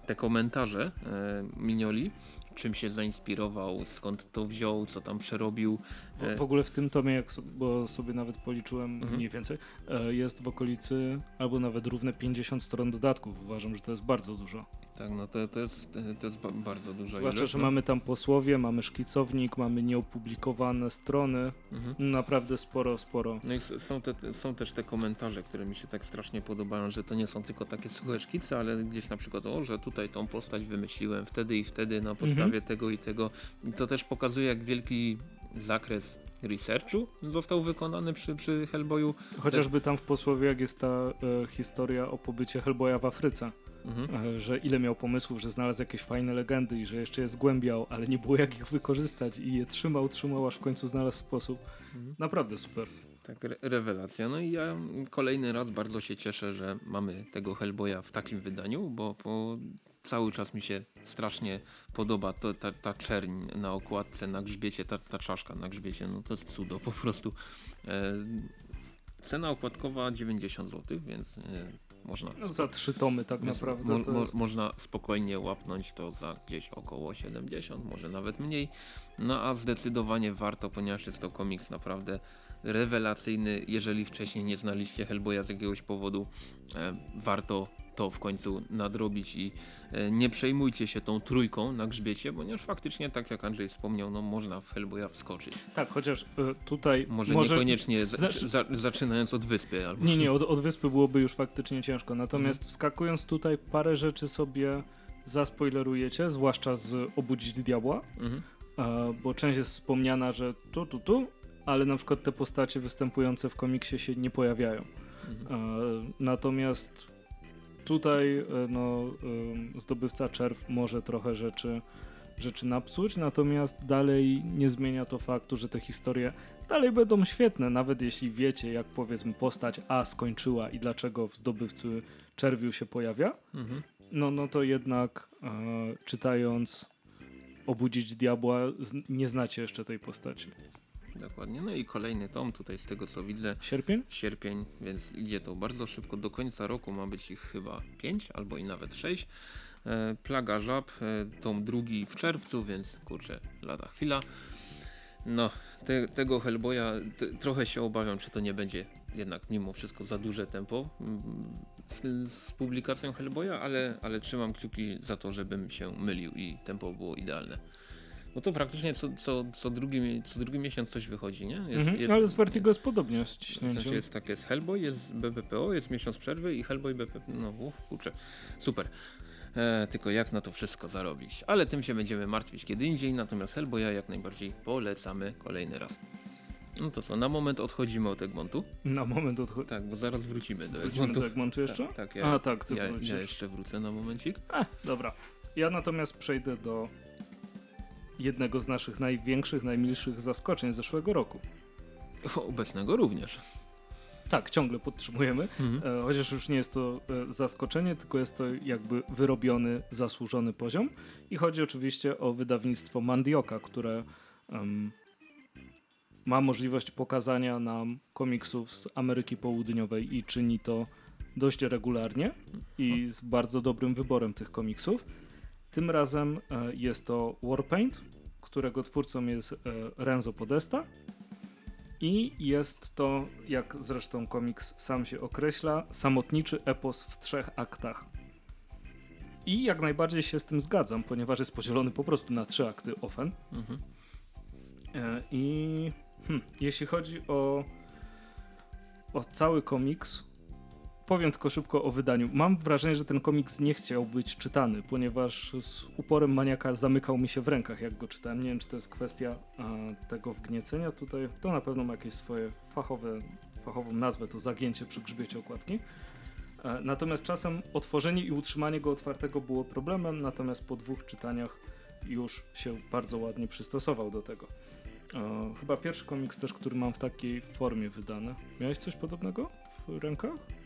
te komentarze e, Minioli, czym się zainspirował, skąd to wziął, co tam przerobił. W, e, w ogóle w tym tomie, jak so, bo sobie nawet policzyłem mhm. mniej więcej, e, jest w okolicy albo nawet równe 50 stron dodatków. Uważam, że to jest bardzo dużo. Tak, no to, to, jest, to jest bardzo dużo. Zwłaszcza, ilość, że no. mamy tam posłowie, mamy szkicownik, mamy nieopublikowane strony. Mhm. Naprawdę sporo, sporo. No i są, te, są też te komentarze, które mi się tak strasznie podobają, że to nie są tylko takie suche szkice, ale gdzieś na przykład, o, że tutaj tą postać wymyśliłem wtedy i wtedy na podstawie Mhm. tego i tego. I to też pokazuje, jak wielki zakres researchu został wykonany przy, przy Hellboyu. Chociażby tam w posłowie, jak jest ta e, historia o pobycie Hellboya w Afryce, Mhm. e, że ile miał pomysłów, że znalazł jakieś fajne legendy i że jeszcze je zgłębiał, ale nie było jak ich wykorzystać i je trzymał, trzymał, aż w końcu znalazł sposób. Mhm. Naprawdę super. Tak, re rewelacja. No i ja kolejny raz bardzo się cieszę, że mamy tego Hellboya w takim wydaniu, bo, bo cały czas mi się strasznie podoba to, ta, ta czerń na okładce, na grzbiecie, ta, ta czaszka na grzbiecie, no to jest cudo po prostu. E, cena okładkowa 90 zł, więc e, można, No, za trzy tomy tak naprawdę. mo, mo, jest... można spokojnie łapnąć to za gdzieś około 70, może nawet mniej. No a zdecydowanie warto, ponieważ jest to komiks naprawdę rewelacyjny. Jeżeli wcześniej nie znaliście Hellboya z jakiegoś powodu, e, warto to w końcu nadrobić i e, nie przejmujcie się tą trójką na grzbiecie, ponieważ faktycznie, tak jak Andrzej wspomniał, no można w Hellboya wskoczyć. Tak, chociaż e, tutaj Może, może niekoniecznie za, za, zaczynając od wyspy. Albo... Nie, nie, od, od wyspy byłoby już faktycznie ciężko. Natomiast Mhm. wskakując tutaj, parę rzeczy sobie zaspoilerujecie, zwłaszcza z Obudzić Diabła, Mhm. e, bo część jest wspomniana, że tu, tu, tu, ale na przykład te postacie występujące w komiksie się nie pojawiają. Mhm. Natomiast tutaj e, no, zdobywca czerw może trochę rzeczy, rzeczy napsuć, natomiast dalej nie zmienia to faktu, że te historie dalej będą świetne, nawet jeśli wiecie, jak powiedzmy postać A skończyła i dlaczego w zdobywcy czerwiu się pojawia, Mhm. no, no to jednak e, czytając Obudzić Diabła nie znacie jeszcze tej postaci. Dokładnie. No i kolejny tom tutaj z tego co widzę. Sierpień? sierpień, więc idzie to bardzo szybko. Do końca roku ma być ich chyba 5 albo i nawet 6. E, Plaga żab, e, tom drugi w czerwcu, więc kurczę, lada chwila. No, te, tego Hellboya te, trochę się obawiam, czy to nie będzie jednak mimo wszystko za duże tempo mm, z, z publikacją Hellboya, ale, ale trzymam kciuki za to, żebym się mylił i tempo było idealne. Bo to praktycznie co, co, co, drugi, co drugi miesiąc coś wychodzi, nie? Jest, Mhm, ale z Vertigo jest podobnie z ciśnięciem. sensie jest tak, jest Hellboy, jest BBPO, jest miesiąc przerwy i Hellboy BP, no uf, kurczę, super. E, tylko jak na to wszystko zarobić? Ale tym się będziemy martwić kiedy indziej, natomiast Hellboya jak najbardziej polecamy kolejny raz. No to co, na moment odchodzimy od Egmontu. Na moment odchodzi. Tak, bo zaraz wrócimy do Wrócimy Egmontu. do Egmontu jeszcze? Tak, tak, ja, A tak, ty ja, wrócisz. ja jeszcze wrócę na momencik. E, dobra. Ja natomiast przejdę do jednego z naszych największych, najmilszych zaskoczeń zeszłego roku. Obecnego również. Tak, ciągle podtrzymujemy, Mhm. e, chociaż już nie jest to e, zaskoczenie, tylko jest to jakby wyrobiony, zasłużony poziom. I chodzi oczywiście o wydawnictwo Mandioka, które em, ma możliwość pokazania nam komiksów z Ameryki Południowej i czyni to dość regularnie i z bardzo dobrym wyborem tych komiksów. Tym razem e, jest to Warpaint, którego twórcą jest e, Renzo Podesta. I jest to, jak zresztą komiks sam się określa, samotniczy epos w trzech aktach. I jak najbardziej się z tym zgadzam, ponieważ jest podzielony po prostu na trzy akty ofen. Mhm. E, I hm, jeśli chodzi o, o cały komiks, powiem tylko szybko o wydaniu. Mam wrażenie, że ten komiks nie chciał być czytany, ponieważ z uporem maniaka zamykał mi się w rękach, jak go czytałem. Nie wiem, czy to jest kwestia tego wgniecenia tutaj. To na pewno ma jakieś swoje fachowe, fachową nazwę, to zagięcie przy grzbiecie okładki. E, natomiast czasem otworzenie i utrzymanie go otwartego było problemem, natomiast po dwóch czytaniach już się bardzo ładnie przystosował do tego. E, chyba pierwszy komiks też, który mam w takiej formie wydany. Miałeś coś podobnego w rękach?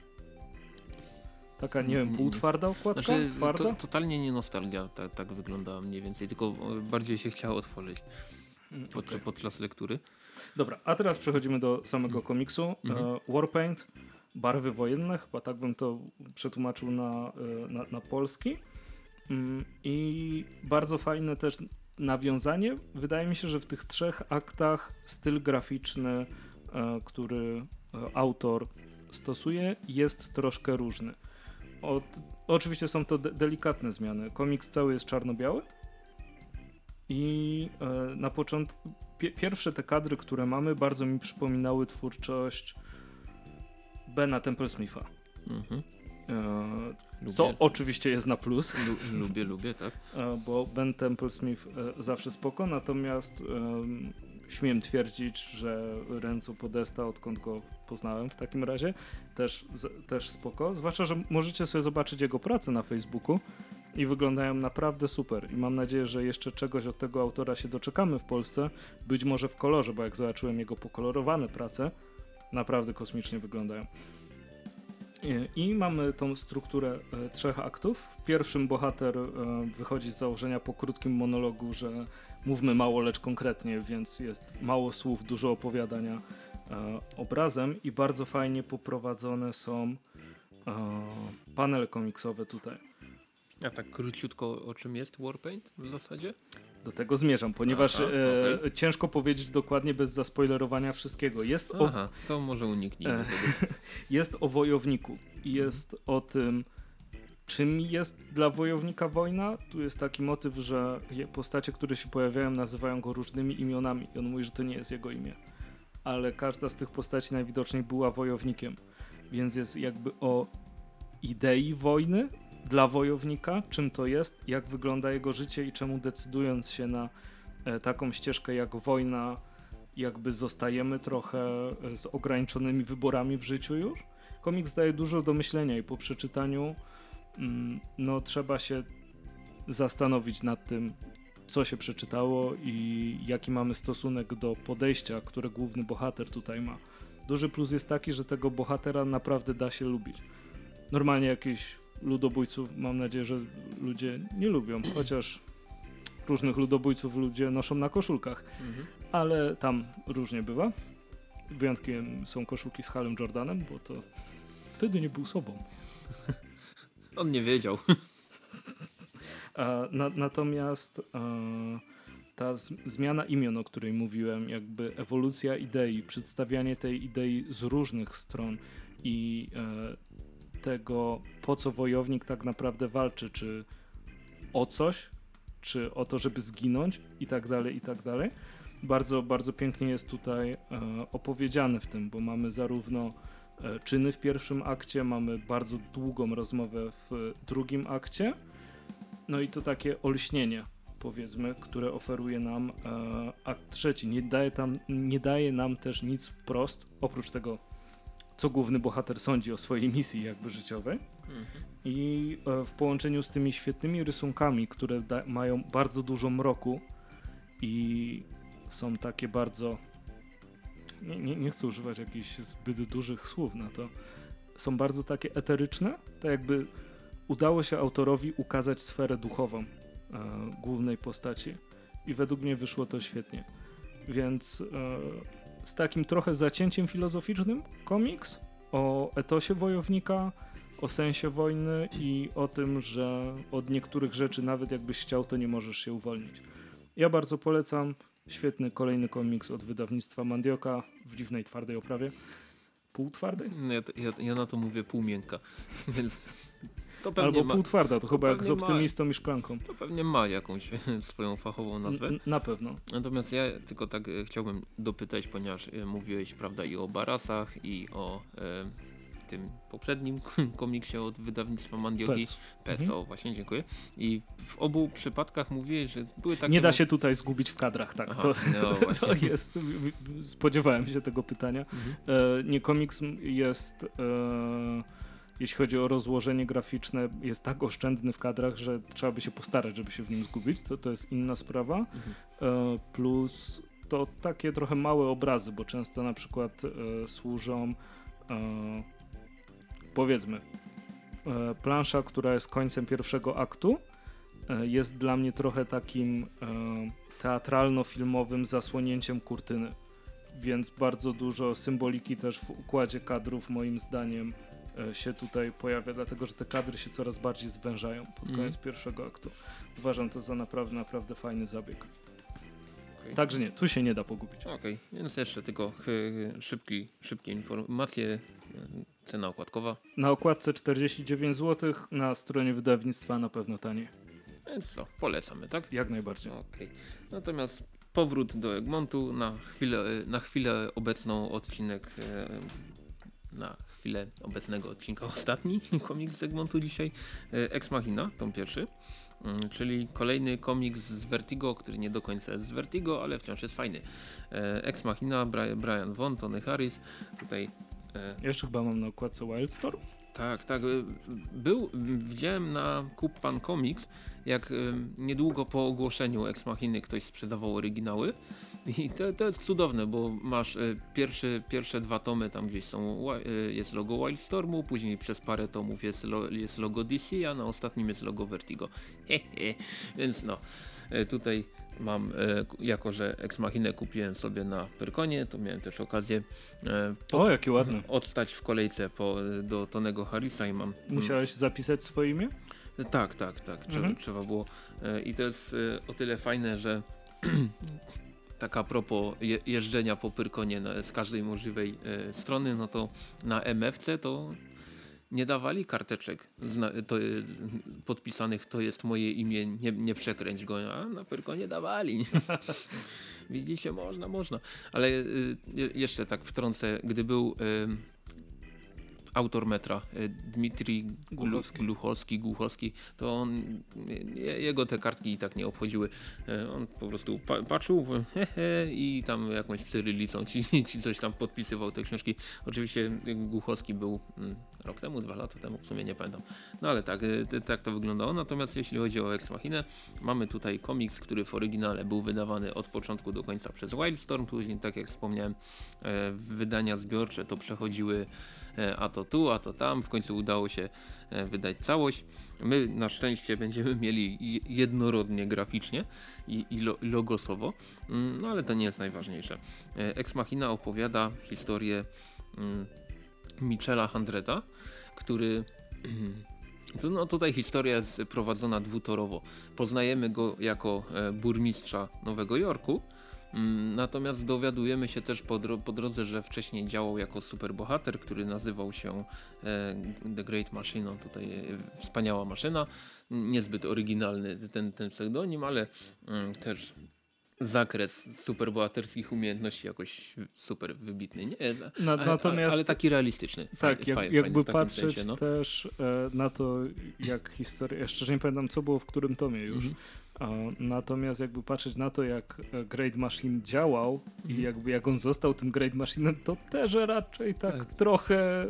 Taka, nie wiem, półtwarda okładka? Znaczy, Twarda? to, totalnie nie nostalgia, tak, tak wyglądała mniej więcej, tylko bardziej się chciało otworzyć Mm, pod, okej. podczas lektury. Dobra, a teraz przechodzimy do samego komiksu. Mhm. E, Warpaint, barwy wojenne, chyba tak bym to przetłumaczył na, e, na, na polski. Mm, I bardzo fajne też nawiązanie. Wydaje mi się, że w tych trzech aktach styl graficzny, e, który autor stosuje, jest troszkę różny. Od, oczywiście są to de delikatne zmiany. Komiks cały jest czarno-biały i e, na początku pie pierwsze te kadry, które mamy, bardzo mi przypominały twórczość Bena Templesmitha. Mhm. E, co oczywiście jest na plus. Lu lubię, lubię, tak. E, bo Ben Templesmith e, zawsze spoko, natomiast śmiem twierdzić, że Renzo Podesta, odkąd go poznałem w takim razie, też, też spoko. Zwłaszcza, że możecie sobie zobaczyć jego pracę na Facebooku i wyglądają naprawdę super. I mam nadzieję, że jeszcze czegoś od tego autora się doczekamy w Polsce, być może w kolorze, bo jak zobaczyłem jego pokolorowane prace, naprawdę kosmicznie wyglądają. I mamy tą strukturę e, trzech aktów. W pierwszym bohater e, wychodzi z założenia po krótkim monologu, że mówmy mało, lecz konkretnie, więc jest mało słów, dużo opowiadania obrazem i bardzo fajnie poprowadzone są panele komiksowe tutaj. A tak króciutko o czym jest Warpaint w zasadzie? Do tego zmierzam, ponieważ Aha, e, okay. ciężko powiedzieć dokładnie bez zaspoilerowania wszystkiego. Jest Aha, o, to może uniknijmy e. Jest o wojowniku i jest o tym, czym jest dla wojownika wojna. Tu jest taki motyw, że postacie, które się pojawiają, nazywają go różnymi imionami i on mówi, że to nie jest jego imię. Ale każda z tych postaci najwidoczniej była wojownikiem, więc jest jakby o idei wojny, dla wojownika, czym to jest, jak wygląda jego życie i czemu decydując się na e, taką ścieżkę jak wojna, jakby zostajemy trochę e, z ograniczonymi wyborami w życiu już. Komiks daje dużo do myślenia i po przeczytaniu mm, no trzeba się zastanowić nad tym, co się przeczytało i jaki mamy stosunek do podejścia, które główny bohater tutaj ma. Duży plus jest taki, że tego bohatera naprawdę da się lubić. Normalnie jakieś ludobójców mam nadzieję, że ludzie nie lubią, chociaż różnych ludobójców ludzie noszą na koszulkach, mhm. ale tam różnie bywa. Wyjątkiem są koszulki z Halem Jordanem, bo to wtedy nie był sobą. On nie wiedział. Na, natomiast a, ta z, zmiana imion, o której mówiłem, jakby ewolucja idei, przedstawianie tej idei z różnych stron i e, tego, po co wojownik tak naprawdę walczy, czy o coś, czy o to, żeby zginąć i tak dalej, i tak dalej. Bardzo, bardzo pięknie jest tutaj e, opowiedziane w tym, bo mamy zarówno e, czyny w pierwszym akcie, mamy bardzo długą rozmowę w drugim akcie, no i to takie olśnienie, powiedzmy, które oferuje nam e, akt trzeci. Nie daje, tam, nie daje nam też nic wprost, oprócz tego co główny bohater sądzi o swojej misji jakby życiowej. Mhm. I e, w połączeniu z tymi świetnymi rysunkami, które mają bardzo dużo mroku i są takie bardzo. Nie, nie, nie, chcę używać jakichś zbyt dużych słów na to. Są bardzo takie eteryczne, tak jakby udało się autorowi ukazać sferę duchową e, głównej postaci. I według mnie wyszło to świetnie. Więc e, z takim trochę zacięciem filozoficznym komiks o etosie wojownika, o sensie wojny i o tym, że od niektórych rzeczy, nawet jakbyś chciał, to nie możesz się uwolnić. Ja bardzo polecam. Świetny kolejny komiks od wydawnictwa Mandioka w dziwnej, twardej oprawie. Półtwardej? No ja, ja, ja na to mówię półmiękka, więc Albo ma, półtwarda, to, to chyba jak z optymistą ma, i szklanką. To pewnie ma jakąś swoją fachową nazwę. N na pewno. Natomiast ja tylko tak e, chciałbym dopytać, ponieważ e, mówiłeś prawda i o Barasach i o e, tym poprzednim komiksie od wydawnictwa Mandioki. Pets. Pets, mhm. o właśnie, dziękuję. I w obu przypadkach mówiłeś, że były takie... Nie da się tutaj zgubić w kadrach, tak. Aha, to, no to, jest, spodziewałem się tego pytania. Mhm. E, nie komiks jest... E, jeśli chodzi o rozłożenie graficzne, jest tak oszczędny w kadrach, że trzeba by się postarać, żeby się w nim zgubić. To, to jest inna sprawa. Mhm. E, plus to takie trochę małe obrazy, bo często na przykład e, służą e, powiedzmy plansza, która jest końcem pierwszego aktu jest dla mnie trochę takim teatralno-filmowym zasłonięciem kurtyny. Więc bardzo dużo symboliki też w układzie kadrów moim zdaniem się tutaj pojawia, dlatego że te kadry się coraz bardziej zwężają pod mhm. koniec mm. pierwszego aktu. Uważam to za naprawdę, naprawdę fajny zabieg. Okay. Także nie, tu się nie da pogubić. Okej, okay. więc jeszcze tylko szybki, szybkie informacje. cena okładkowa. Na okładce 49 zł, na stronie wydawnictwa na pewno taniej. Więc co, polecamy, tak? Jak najbardziej. Okej. Natomiast powrót do Egmontu na chwilę, na chwilę obecną odcinek e, na chwilę obecnego odcinka ostatni komiks z Egmontu dzisiaj e, Ex Machina, tom pierwszy mm, czyli kolejny komiks z Vertigo, który nie do końca jest z Vertigo, ale wciąż jest fajny. E, Ex Machina, Brian Von, Tony Harris, tutaj jeszcze chyba mam na okładce Wildstorm. Tak, tak. Był, widziałem na Kup Pan Comics, jak niedługo po ogłoszeniu Ex Machiny ktoś sprzedawał oryginały. I to, to jest cudowne, bo masz e, pierwszy, pierwsze dwa tomy, tam gdzieś są, e, jest logo Wildstormu, później przez parę tomów jest, lo, jest logo DC, a na ostatnim jest logo Vertigo. He, Więc no, e, tutaj mam, jako że Ex Machinę kupiłem sobie na Pyrkonie, to miałem też okazję po, o, jaki ładny. odstać w kolejce po, do Tonego Harrisa i mam... Musiałeś zapisać swoje imię? Tak, tak, tak, trzeba, mhm. trzeba było. I to jest o tyle fajne, że tak a propos je, jeżdżenia po Pyrkonie na, z każdej możliwej e, strony, no to na MFC to nie dawali karteczek to, e, podpisanych, to jest moje imię, nie, nie przekręć go, a na Pyrkonie dawali. Widzicie, można, można. Ale e, jeszcze tak wtrącę, gdy był autor metra, e, Dmitrij Gluchowski, Głuchowski, to on, jego te kartki i tak nie obchodziły. E, on po prostu pa patrzył hehe, i tam jakąś cyrylicą ci, ci coś tam podpisywał te książki. Oczywiście Głuchowski był mm, rok temu, dwa lata temu, w sumie nie pamiętam. No ale tak, e, tak to wyglądało. Natomiast jeśli chodzi o Ex Machinę, mamy tutaj komiks, który w oryginale był wydawany od początku do końca przez Wildstorm. Później, tak jak wspomniałem, wydania zbiorcze to przechodziły E, a to tu, a to tam. W końcu udało się e, wydać całość. My na szczęście będziemy mieli jednorodnie graficznie i, i logosowo, mm, no ale to nie jest najważniejsze. E, Ex Machina opowiada historię mm, Michela Handreta, który no tutaj historia jest prowadzona dwutorowo. Poznajemy go jako burmistrza Nowego Jorku, natomiast dowiadujemy się też po, dro po, drodze, że wcześniej działał jako superbohater, który nazywał się e, The Great Machine. No tutaj e, wspaniała maszyna. Niezbyt oryginalny ten, ten pseudonim, ale mm, też zakres superbohaterskich umiejętności jakoś super wybitny. Nie, na, natomiast, ale taki realistyczny. Tak, jak, jakby patrzeć sensie, no. też e, na to, jak historia, ja szczerze nie pamiętam co było w którym tomie już, mm -hmm. Natomiast jakby patrzeć na to, jak e, Great Machine działał i mhm. jakby jak on został tym Great Machine'em, to też raczej tak, tak. trochę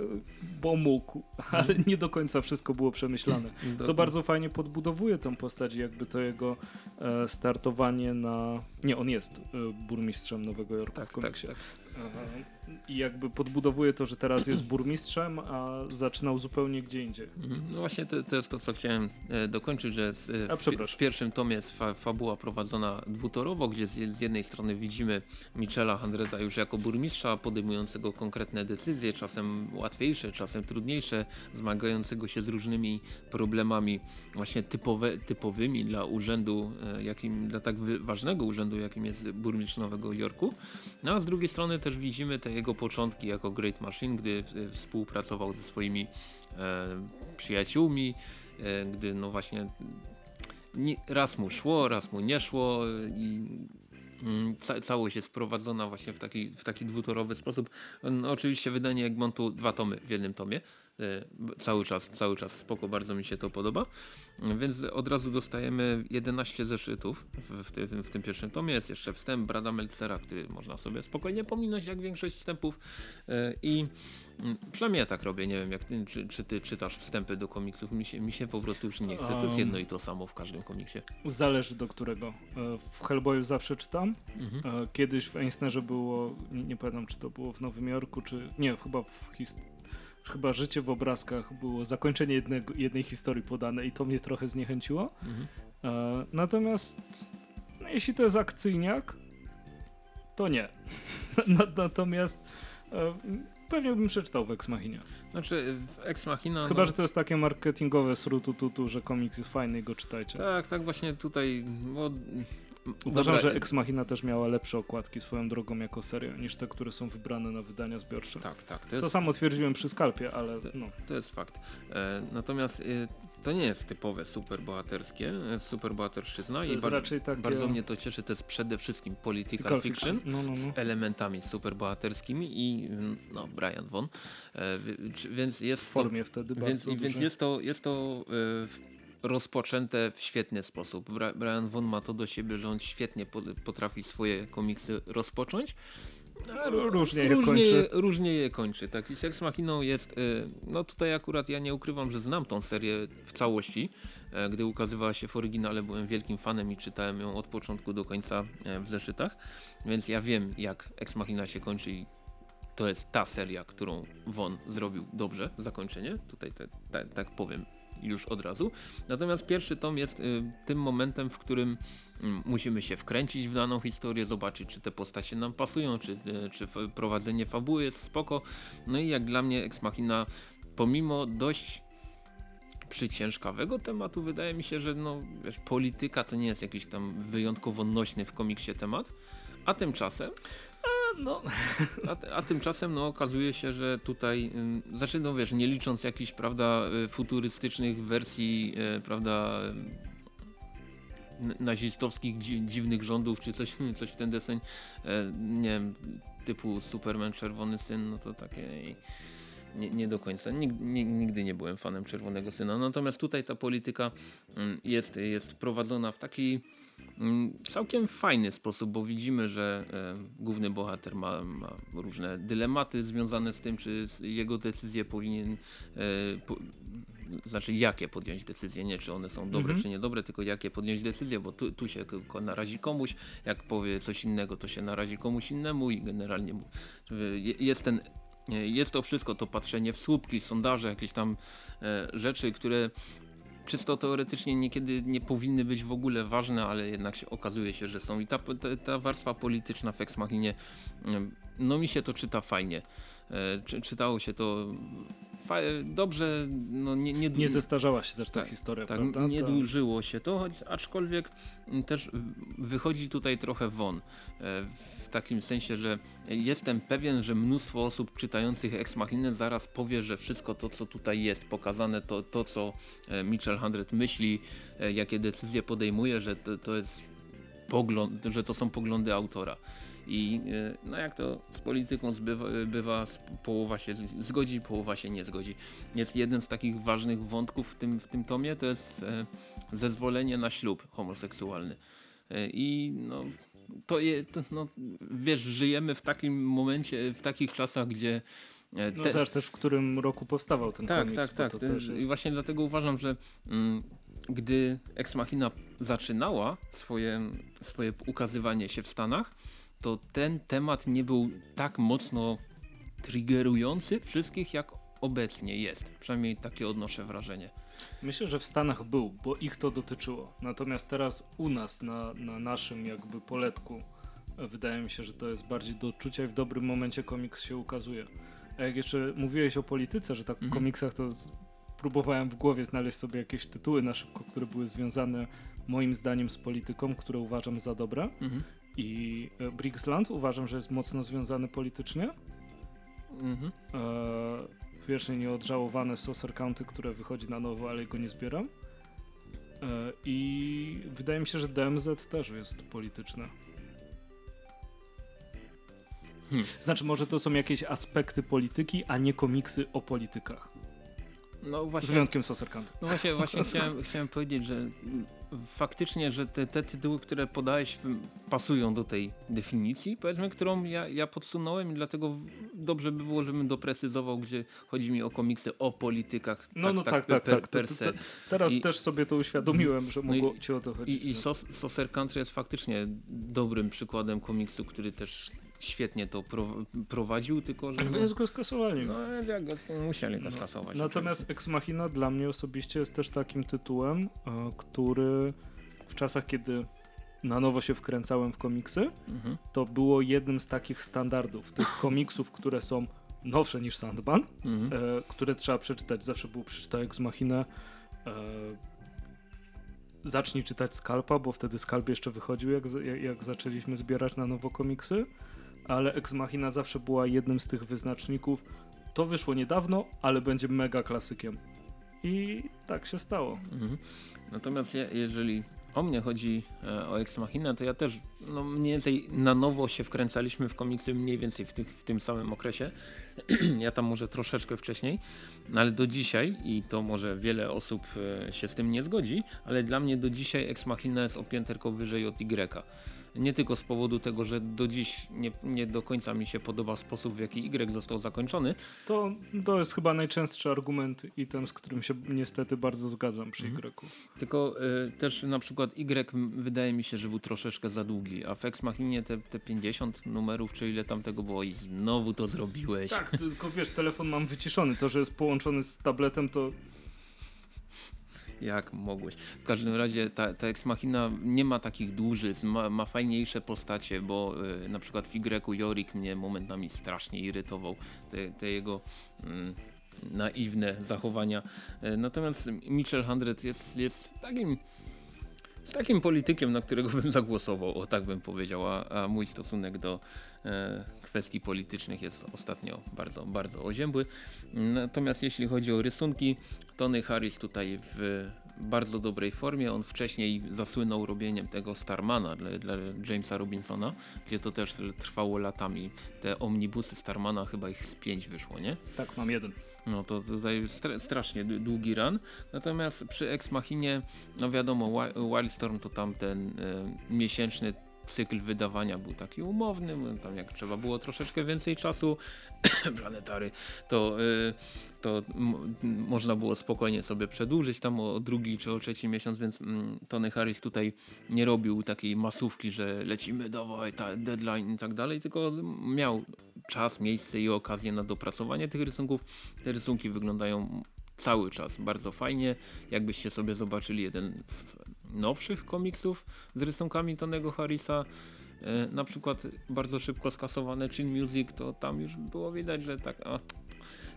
pomógł, ale mhm. nie do końca wszystko było przemyślane. Co bardzo fajnie podbudowuje tą postać, jakby to jego e, startowanie na... Nie, on jest e, burmistrzem Nowego Jorku tak, w komiksie. Tak, tak. I jakby podbudowuje to, że teraz jest burmistrzem, a zaczynał zupełnie gdzie indziej. Mhm. No właśnie to, to jest to, co chciałem e, dokończyć, że e, w, w, pierwszym tomie jest fa, fabuła prowadzona dwutorowo, gdzie z, z, jednej strony widzimy Michela Handreta już jako burmistrza, podejmującego konkretne decyzje, czasem łatwiejsze, czasem trudniejsze, zmagającego się z różnymi problemami właśnie typowe, typowymi dla urzędu, e, jakim, dla tak ważnego urzędu, jakim jest burmistrz Nowego Jorku. No a z drugiej strony też widzimy te jego początki jako Great Machine, gdy współpracował ze swoimi e, przyjaciółmi, e, gdy no właśnie nie, raz mu szło, raz mu nie szło i mm, Ca całość jest prowadzona właśnie w taki, w taki dwutorowy sposób. No, oczywiście wydanie Egmontu dwa tomy w jednym tomie. E, cały czas, cały czas spoko, bardzo mi się to podoba. Więc od razu dostajemy 11 zeszytów w, w, tym, w tym pierwszym tomie. Jest jeszcze wstęp Brada Meltzera, który można sobie spokojnie pominąć jak większość wstępów. E, I mm, przynajmniej ja tak robię, nie wiem jak ty, czy, czy ty czytasz wstępy do komiksów, mi się, mi się po prostu już nie chce, to jest jedno i to samo w każdym komiksie. Zależy do którego. E, w Hellboyu zawsze czytam. Mhm. Kiedyś w Eisnerze było, nie, nie pamiętam czy to było w Nowym Jorku, czy nie, chyba w historii chyba życie w obrazkach było zakończenie jednego, jednej historii podane i to mnie trochę zniechęciło. Mhm. E, natomiast no, jeśli to jest akcyjniak, to nie. natomiast e, pewnie bym przeczytał w Ex Machina. Znaczy w Ex Machina... Chyba, no... że to jest takie marketingowe srutututu, że komiks jest fajny i go czytajcie. Tak, tak właśnie tutaj, bo Uważam, Dobra, że Ex Machina też miała lepsze okładki swoją drogą jako seria niż te, które są wybrane na wydania zbiorcze. Tak, tak. To, jest... to samo twierdziłem przy Skalpie, ale no. To jest fakt. E, natomiast e, to nie jest typowe superbohaterskie, e, superbohaterszyzna i bar takie... bardzo mnie to cieszy. To jest przede wszystkim political fiction, fiction. No, no, no. z elementami superbohaterskimi i mm, no, Brian Von. E, więc jest w formie to, wtedy więc, bardzo Więc jest to, jest to e, rozpoczęte w świetny sposób. Brian Von ma to do siebie, że on świetnie potrafi swoje komiksy rozpocząć. Różnie je różnie, kończy. Różnie je kończy. Tak, i Sex Machiną jest, y, no tutaj akurat ja nie ukrywam, że znam tą serię w całości. E, gdy ukazywała się w oryginale byłem wielkim fanem i czytałem ją od początku do końca e, w zeszytach, więc ja wiem jak Ex Machina się kończy i to jest ta seria, którą Von zrobił dobrze, zakończenie, tutaj te, te, tak powiem już od razu. Natomiast pierwszy tom jest y, tym momentem, w którym y, musimy się wkręcić w daną historię, zobaczyć czy te postacie nam pasują, czy, y, czy prowadzenie fabuły jest spoko. No i jak dla mnie Ex Machina pomimo dość przyciężkawego tematu wydaje mi się, że no, wiesz, polityka to nie jest jakiś tam wyjątkowo nośny w komiksie temat, a tymczasem no. A, a, tymczasem no, okazuje się, że tutaj, y, znaczy no wiesz, nie licząc jakichś prawda, y, futurystycznych wersji, y, prawda, nazistowskich dziwnych rządów, czy coś, coś w ten deseń, nie wiem, typu Superman Czerwony Syn, no to takie nie, nie do końca. Nigdy, nigdy nie byłem fanem Czerwonego Syna. Natomiast tutaj ta polityka jest, jest prowadzona w taki całkiem fajny sposób, bo widzimy, że e, główny bohater ma, ma, różne dylematy związane z tym, czy jego decyzje powinien, e, po, znaczy jakie podjąć decyzje, nie czy one są dobre mhm. czy niedobre, tylko jakie podjąć decyzje, bo tu, tu się narazi komuś, jak powie coś innego, to się narazi komuś innemu i generalnie jest ten jest to wszystko, to patrzenie w słupki, sondaże, jakieś tam e, rzeczy, które czysto teoretycznie niekiedy nie powinny być w ogóle ważne, ale jednak się okazuje się, że są. I ta, ta, ta warstwa polityczna w Ex Machinie, no mi się to czyta fajnie. E, czytało się to dobrze, no nie, nie, nie zestarzała się też ta tak, historia, tak, prawda? Nie dłużyło się to, choć aczkolwiek też wychodzi tutaj trochę won. E, w takim sensie, że jestem pewien, że mnóstwo osób czytających Ex Machina zaraz powie, że wszystko to, co tutaj jest pokazane, to, to co e, Mitchell Hundred myśli, jakie decyzje podejmuje, że to, to jest pogląd, że to są poglądy autora. I e, no jak to z polityką zbywa, bywa, połowa się zgodzi, połowa się nie zgodzi. Jest jeden z takich ważnych wątków w tym, w tym tomie, to jest e, zezwolenie na ślub homoseksualny. E, I no, to jest, no, wiesz, żyjemy w takim momencie, w takich czasach, gdzie te... No zobacz też, w którym roku powstawał ten tak, komiks. Tak, tak, tak. Jest... I właśnie dlatego uważam, że mm, gdy Ex Machina zaczynała swoje, swoje ukazywanie się w Stanach, to ten temat nie był tak mocno triggerujący wszystkich jak obecnie jest. Przynajmniej takie odnoszę wrażenie. Myślę, że w Stanach był, bo ich to dotyczyło. Natomiast teraz u nas, na, na naszym jakby poletku, wydaje mi się, że to jest bardziej do odczucia i w dobrym momencie komiks się ukazuje. A jak jeszcze mówiłeś o polityce, że tak w mhm. komiksach to z... próbowałem w głowie znaleźć sobie jakieś tytuły na szybko, które były związane moim zdaniem z polityką, które uważam za dobre. Mhm. I e, Brixland uważam, że jest mocno związany politycznie. Mhm. E, wiecznie nieodżałowane Saucer County, które wychodzi na nowo, ale go nie zbieram. E, I wydaje mi się, że DMZ też jest polityczne. Hmm. Znaczy, może to są jakieś aspekty polityki, a nie komiksy o politykach. No właśnie, Z wyjątkiem Saucer County. No właśnie, właśnie chciałem, chciałem powiedzieć, że faktycznie, że te, te tytuły, które podałeś pasują do tej definicji, powiedzmy, którą ja, ja podsunąłem i dlatego dobrze by było, żebym doprecyzował, gdzie chodzi mi o komiksy o politykach. No, tak, no tak, tak, tak. Per, tak. per teraz I, też sobie to uświadomiłem, że mogło no ci o to chodzić. I, i no. Saucer Country jest faktycznie dobrym przykładem komiksu, który też świetnie to pro, prowadził, tylko że... Więc go skasowali. No jak go, musieli go no. skasować. Natomiast Ex Machina dla mnie osobiście jest też takim tytułem, e, który w czasach, kiedy na nowo się wkręcałem w komiksy, mhm. to było jednym z takich standardów, tych komiksów, które są nowsze niż Sandman, mhm. e, które trzeba przeczytać. Zawsze było przeczytać Ex Machina, e, zacznij czytać Skalpa, bo wtedy Skalp jeszcze wychodził, jak, jak, jak zaczęliśmy zbierać na nowo komiksy, ale Ex Machina zawsze była jednym z tych wyznaczników. To wyszło niedawno, ale będzie mega klasykiem. I tak się stało. Mhm. Natomiast ja, jeżeli o mnie chodzi e, o Ex Machina, to ja też no, mniej więcej na nowo się wkręcaliśmy w komiksy mniej więcej w, tych, w tym samym okresie. ja tam może troszeczkę wcześniej, no, ale do dzisiaj, i to może wiele osób e, się z tym nie zgodzi, ale dla mnie do dzisiaj Ex Machina jest o pięterko wyżej od Y nie tylko z powodu tego, że do dziś nie, nie do końca mi się podoba sposób, w jaki Y został zakończony. To, to jest chyba najczęstszy argument i ten, z którym się niestety bardzo zgadzam przy mhm. Y. Tylko y, też na przykład Y wydaje mi się, że był troszeczkę za długi, a w Ex Machinie te, te 50 numerów, czy ile tam tego było i znowu to zrobiłeś. Tak, tylko wiesz, telefon mam wyciszony, to, że jest połączony z tabletem, to jak mogłeś. W każdym razie ta, ta Ex Machina nie ma takich dłużyc, ma, ma fajniejsze postacie, bo y, na przykład w Y Jorik mnie momentami strasznie irytował. Te, te jego y, naiwne zachowania. Y, natomiast Mitchell Hundred jest, jest takim z takim politykiem, na którego bym zagłosował, o tak bym powiedział, a, a mój stosunek do e, kwestii politycznych jest ostatnio bardzo, bardzo oziębły. Natomiast jeśli chodzi o rysunki, Tony Harris tutaj w bardzo dobrej formie. On wcześniej zasłynął robieniem tego Starmana dla, dla Jamesa Robinsona, gdzie to też trwało latami. Te omnibusy Starmana chyba ich z pięć wyszło, nie? Tak, mam jeden. No to tutaj strasznie długi run. Natomiast przy Ex Machinie, no wiadomo, Wildstorm to tam ten y, miesięczny cykl wydawania był taki umowny, tam jak trzeba było troszeczkę więcej czasu, planetary, to, y, to można było spokojnie sobie przedłużyć tam o drugi czy o trzeci miesiąc, więc mm, Tony Harris tutaj nie robił takiej masówki, że lecimy, dawaj, ta deadline i tak dalej, tylko miał czas, miejsce i okazję na dopracowanie tych rysunków. Te rysunki wyglądają cały czas bardzo fajnie. Jakbyście sobie zobaczyli jeden z nowszych komiksów z rysunkami Tonego Harrisa, e, na przykład bardzo szybko skasowane Chin Music, to tam już było widać, że tak,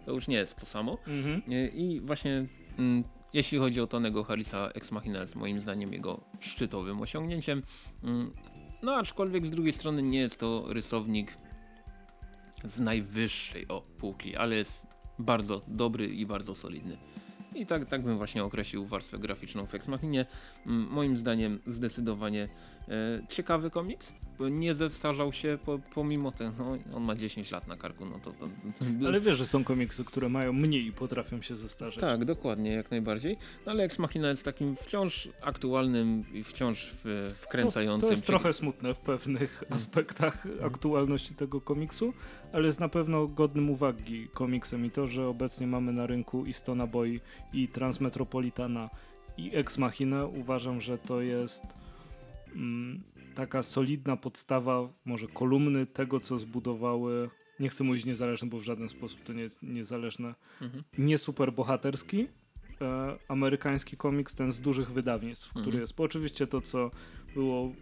to już nie jest to samo. Mhm. E, I właśnie mm, jeśli chodzi o Tonego Harrisa, Ex Machina jest moim zdaniem jego szczytowym osiągnięciem. Mm, no aczkolwiek z drugiej strony nie jest to rysownik z najwyższej o półki, ale jest bardzo dobry i bardzo solidny. I tak, tak bym właśnie określił warstwę graficzną w Ex Machinie. Mm, moim zdaniem zdecydowanie ciekawy komiks, nie zestarzał się po, pomimo tego, no, on ma 10 lat na karku, no to, to. Ale wiesz, że są komiksy, które mają mniej i potrafią się zestarzeć. Tak, dokładnie, jak najbardziej. No, ale Ex Machina jest takim wciąż aktualnym i wciąż wkręcającym. To, to jest trochę smutne w pewnych hmm. aspektach hmm. aktualności tego komiksu, ale jest na pewno godnym uwagi komiksem i to, że obecnie mamy na rynku i Stona Boy i Transmetropolitana i Ex Machina uważam, że to jest mm, taka solidna podstawa, może kolumny tego, co zbudowały. Nie chcę mówić niezależne, bo w żaden sposób to nie jest niezależne. Mhm. Nie super bohaterski. E, amerykański komiks, ten z dużych wydawnictw, mhm. który jest. Bo oczywiście to, co było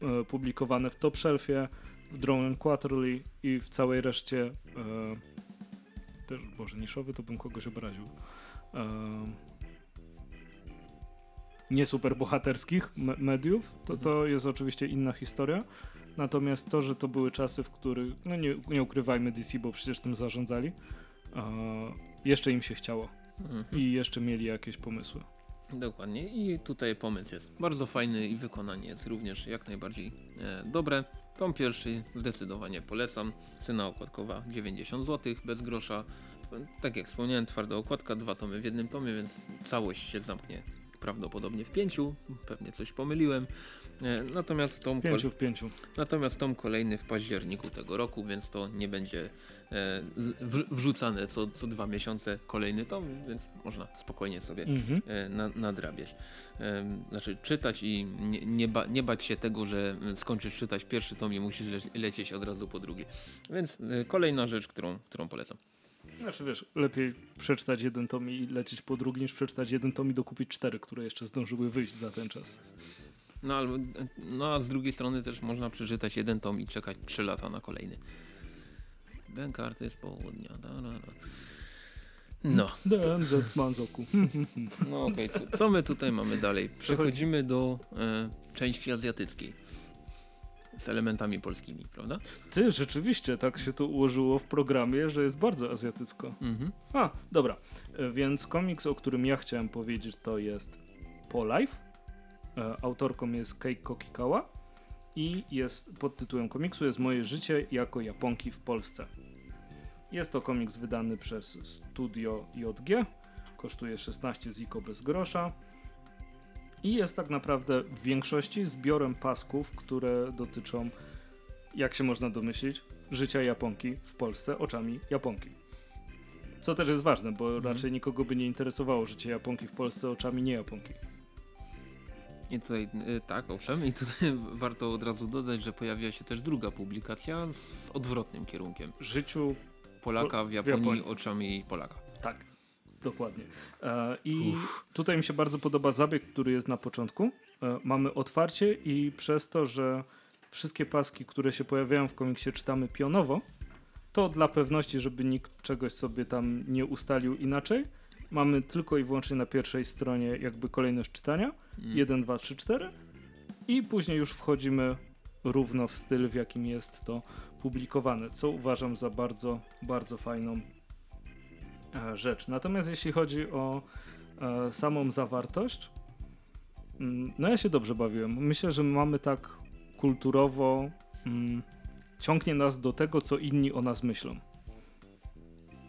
e, publikowane w Top Shelfie, w Drone Quarterly i w całej reszcie e, też, boże, niszowy to bym kogoś obraził. E, nie superbohaterskich mediów, to, to mhm. jest oczywiście inna historia. Natomiast to, że to były czasy, w których, no nie, nie ukrywajmy DC, bo przecież tym zarządzali, jeszcze im się chciało mhm. i jeszcze mieli jakieś pomysły. Dokładnie i tutaj pomysł jest bardzo fajny i wykonanie jest również jak najbardziej e, dobre. Tom pierwszy zdecydowanie polecam. Cena okładkowa 90 zł, bez grosza. Tak jak wspomniałem, twarda okładka, dwa tomy w jednym tomie, więc całość się zamknie prawdopodobnie w pięciu, pewnie coś pomyliłem. E, natomiast tom, w pięciu, w pięciu. Natomiast tom kolejny w październiku tego roku, więc to nie będzie e, wrzucane co, co dwa miesiące kolejny tom, więc można spokojnie sobie mhm. e, na, nadrabiać. Znaczy czytać i nie, nie, ba, nie, bać się tego, że skończysz czytać pierwszy tom i musisz le lecieć od razu po drugi. Więc kolejna rzecz, którą, którą polecam. Znaczy wiesz, lepiej przeczytać jeden tom i lecieć po drugi, niż przeczytać jeden tom i dokupić cztery, które jeszcze zdążyły wyjść za ten czas. No, albo, no a z drugiej strony też można przeczytać jeden tom i czekać trzy lata na kolejny. Bękarty z południa. Da, da, da. No. Manzoku. No okej, okay. co, co, my tutaj mamy dalej? Przechodzimy do e, części azjatyckiej. Z elementami polskimi, prawda? Ty, rzeczywiście, tak się to ułożyło w programie, że jest bardzo azjatycko. Mhm. A, dobra. E, więc komiks, o którym ja chciałem powiedzieć, to jest Polife. E, autorką jest Keiko Kikawa i jest pod tytułem komiksu jest Moje życie jako Japonki w Polsce. Jest to komiks wydany przez Studio JG. Kosztuje 16 ziko bez grosza. I jest tak naprawdę w większości zbiorem pasków, które dotyczą, jak się można domyślić, życia Japonki w Polsce oczami Japonki. Co też jest ważne, bo mhm. raczej nikogo by nie interesowało życie Japonki w Polsce oczami nie Japonki. I tutaj, y, tak, owszem, i tutaj warto od razu dodać, że pojawia się też druga publikacja z odwrotnym kierunkiem. Życiu Polaka w Japonii, w Japonii. oczami Polaka. Tak, dokładnie. E, I Uff. tutaj mi się bardzo podoba zabieg, który jest na początku. E, mamy otwarcie i przez to, że wszystkie paski, które się pojawiają w komiksie czytamy pionowo, to dla pewności, żeby nikt czegoś sobie tam nie ustalił inaczej, mamy tylko i wyłącznie na pierwszej stronie jakby kolejność czytania. Mm. 1, 2, 3, 4 i później już wchodzimy równo w styl, w jakim jest to publikowane, co uważam za bardzo, bardzo fajną rzecz. Natomiast jeśli chodzi o e, samą zawartość, mm, no ja się dobrze bawiłem. Myślę, że mamy tak kulturowo mm, ciągnie nas do tego, co inni o nas myślą.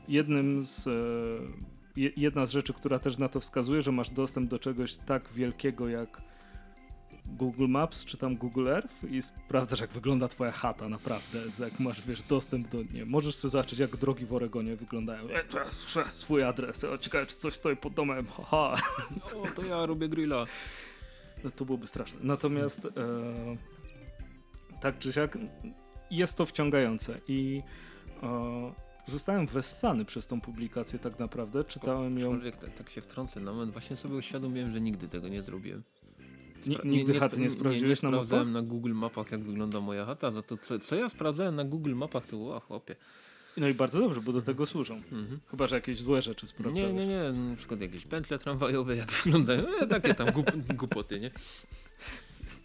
Jednym z e, jedna z rzeczy, która też na to wskazuje, że masz dostęp do czegoś tak wielkiego jak Google Maps czy tam Google Earth i sprawdzasz jak wygląda twoja chata naprawdę, jak masz wiesz dostęp do niej. Możesz sobie zobaczyć jak drogi w Oregonie wyglądają. E, swój adres, o, ciekawe czy coś stoi pod domem, haha. O, to ja robię grilla. No, to byłoby straszne. Natomiast e, tak czy siak jest to wciągające i e, zostałem wessany przez tą publikację tak naprawdę. Czytałem ją... Tak, tak się wtrącę na moment. Właśnie sobie uświadomiłem, że nigdy tego nie zrobiłem. Nigdy nie, chaty nie sprawdziłeś nie, nie na sprawdzałem na Google Mapach, jak wygląda moja chata. Za to, co, co ja sprawdzałem na Google Mapach, to ła, chłopie. No i bardzo dobrze, bo do tego służą. Mhm. Chyba, że jakieś złe rzeczy sprawdzałeś. Nie, nie, nie. Na przykład jakieś pętle tramwajowe, jak wyglądają. E, takie tam głup głupoty, nie?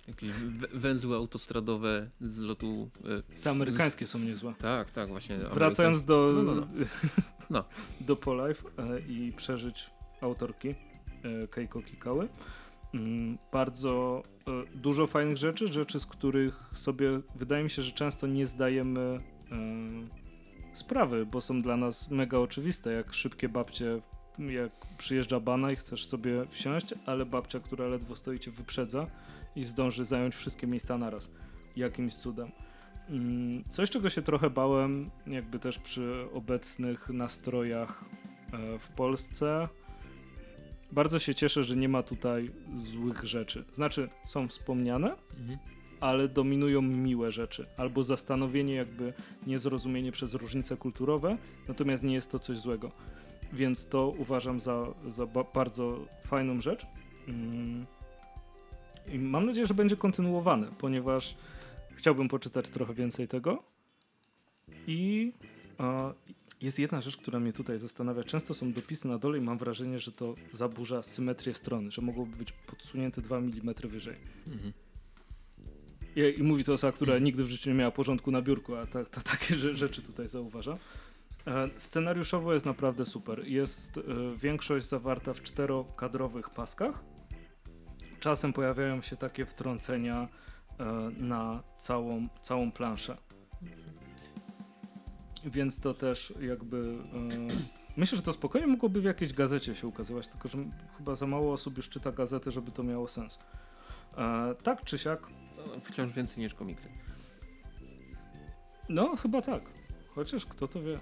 Jakieś węzły autostradowe z lotu. E, Te amerykańskie są niezłe. Tak, tak, właśnie. Wracając do, no, no, no. no. do Polife e, i przeżyć autorki e, Keiko Kikały. Mm, bardzo e, dużo fajnych rzeczy, rzeczy, z których sobie wydaje mi się, że często nie zdajemy e, sprawy, bo są dla nas mega oczywiste, jak szybkie babcie, jak przyjeżdża bana i chcesz sobie wsiąść, ale babcia, która ledwo stoi cię wyprzedza i zdąży zająć wszystkie miejsca naraz. Jakimś cudem. Mm, coś, czego się trochę bałem, jakby też przy obecnych nastrojach e, w Polsce, bardzo się cieszę, że nie ma tutaj złych rzeczy. Znaczy, są wspomniane, mhm. ale dominują miłe rzeczy. Albo zastanowienie, jakby niezrozumienie przez różnice kulturowe, natomiast nie jest to coś złego. Więc to uważam za, za ba bardzo fajną rzecz. Mm. I mam nadzieję, że będzie kontynuowane, ponieważ chciałbym poczytać trochę więcej tego. I jest jedna rzecz, która mnie tutaj zastanawia. Często są dopisy na dole i mam wrażenie, że to zaburza symetrię strony, że mogłoby być podsunięte 2 mm wyżej. Mhm. I, I, mówi to osoba, która nigdy w życiu nie miała porządku na biurku, a ta, ta, takie rzeczy tutaj zauważa. E, scenariuszowo jest naprawdę super. Jest e, większość zawarta w czterokadrowych paskach. Czasem pojawiają się takie wtrącenia e, na całą, całą planszę więc to też jakby... E, myślę, że to spokojnie mogłoby w jakiejś gazecie się ukazywać, tylko że chyba za mało osób już czyta gazetę, żeby to miało sens. E, tak czy siak... No, wciąż więcej niż komiksy. No, chyba tak. Chociaż kto to wie.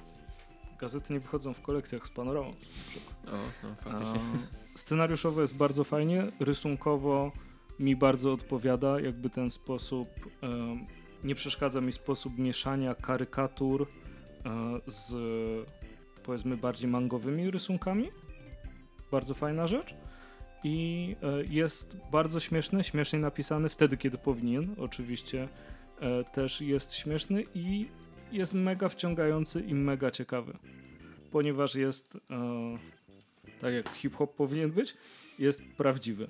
Gazety nie wychodzą w kolekcjach z panoramą. O, no, faktycznie. E, scenariuszowo jest bardzo fajnie, rysunkowo mi bardzo odpowiada, jakby ten sposób... E, nie przeszkadza mi sposób mieszania karykatur z powiedzmy bardziej mangowymi rysunkami. Bardzo fajna rzecz. I e, jest bardzo śmieszny, śmiesznie napisany wtedy, kiedy powinien. Oczywiście e, też jest śmieszny i jest mega wciągający i mega ciekawy. ponieważ jest e, tak jak hip-hop powinien być, jest prawdziwy.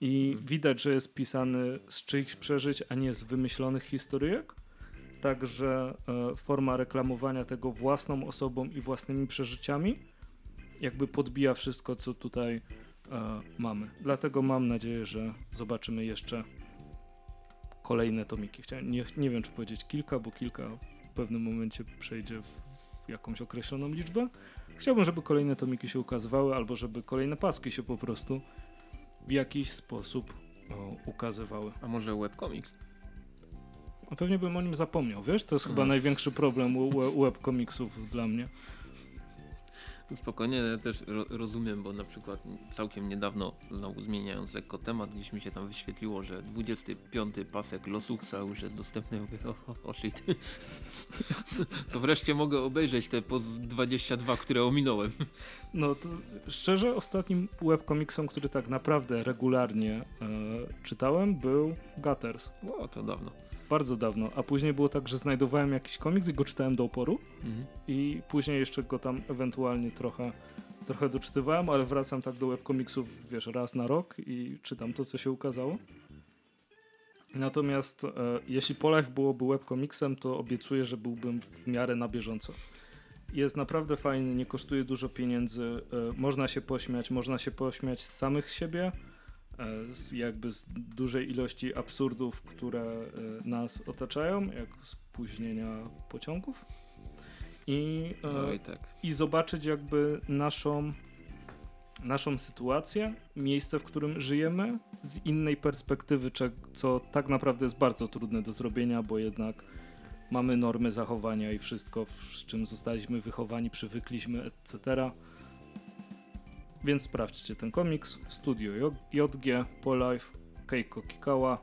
I Mhm. widać, że jest pisany z czyichś przeżyć, a nie z wymyślonych historyjek. Także e, forma reklamowania tego własną osobą i własnymi przeżyciami jakby podbija wszystko, co tutaj e, mamy. Dlatego mam nadzieję, że zobaczymy jeszcze kolejne tomiki. Chciałem, nie, nie wiem, czy powiedzieć kilka, bo kilka w pewnym momencie przejdzie w jakąś określoną liczbę. Chciałbym, żeby kolejne tomiki się ukazywały, albo żeby kolejne paski się po prostu w jakiś sposób o, ukazywały. A może webcomics? A pewnie bym o nim zapomniał, wiesz? To jest chyba No. największy problem u, u webkomiksów dla mnie. Spokojnie, ja też ro rozumiem, bo na przykład całkiem niedawno, znowu zmieniając lekko temat, gdzieś mi się tam wyświetliło, że 25 pasek Losuxa już jest dostępny. Mówię, o, o, o shit. to wreszcie mogę obejrzeć te po 22, które ominąłem. No to szczerze, ostatnim webkomiksem, który tak naprawdę regularnie e, czytałem, był Gutters. O, to dawno. Bardzo dawno. A później było tak, że znajdowałem jakiś komiks i go czytałem do oporu. Mhm. I później jeszcze go tam ewentualnie trochę, trochę doczytywałem, ale wracam tak do webkomiksów, wiesz, raz na rok i czytam to, co się ukazało. Natomiast e, jeśli Polife byłoby webkomiksem, to obiecuję, że byłbym w miarę na bieżąco. Jest naprawdę fajny, nie kosztuje dużo pieniędzy, e, można się pośmiać, można się pośmiać z samych siebie, z jakby z dużej ilości absurdów, które e, nas otaczają, jak spóźnienia pociągów. I, e, Oj, tak. i zobaczyć jakby naszą, naszą sytuację, miejsce, w którym żyjemy z innej perspektywy, co tak naprawdę jest bardzo trudne do zrobienia, bo jednak mamy normy zachowania i wszystko, z czym zostaliśmy wychowani, przywykliśmy, etc. Więc sprawdźcie ten komiks. Studio JG, Polife, Keiko Kikawa,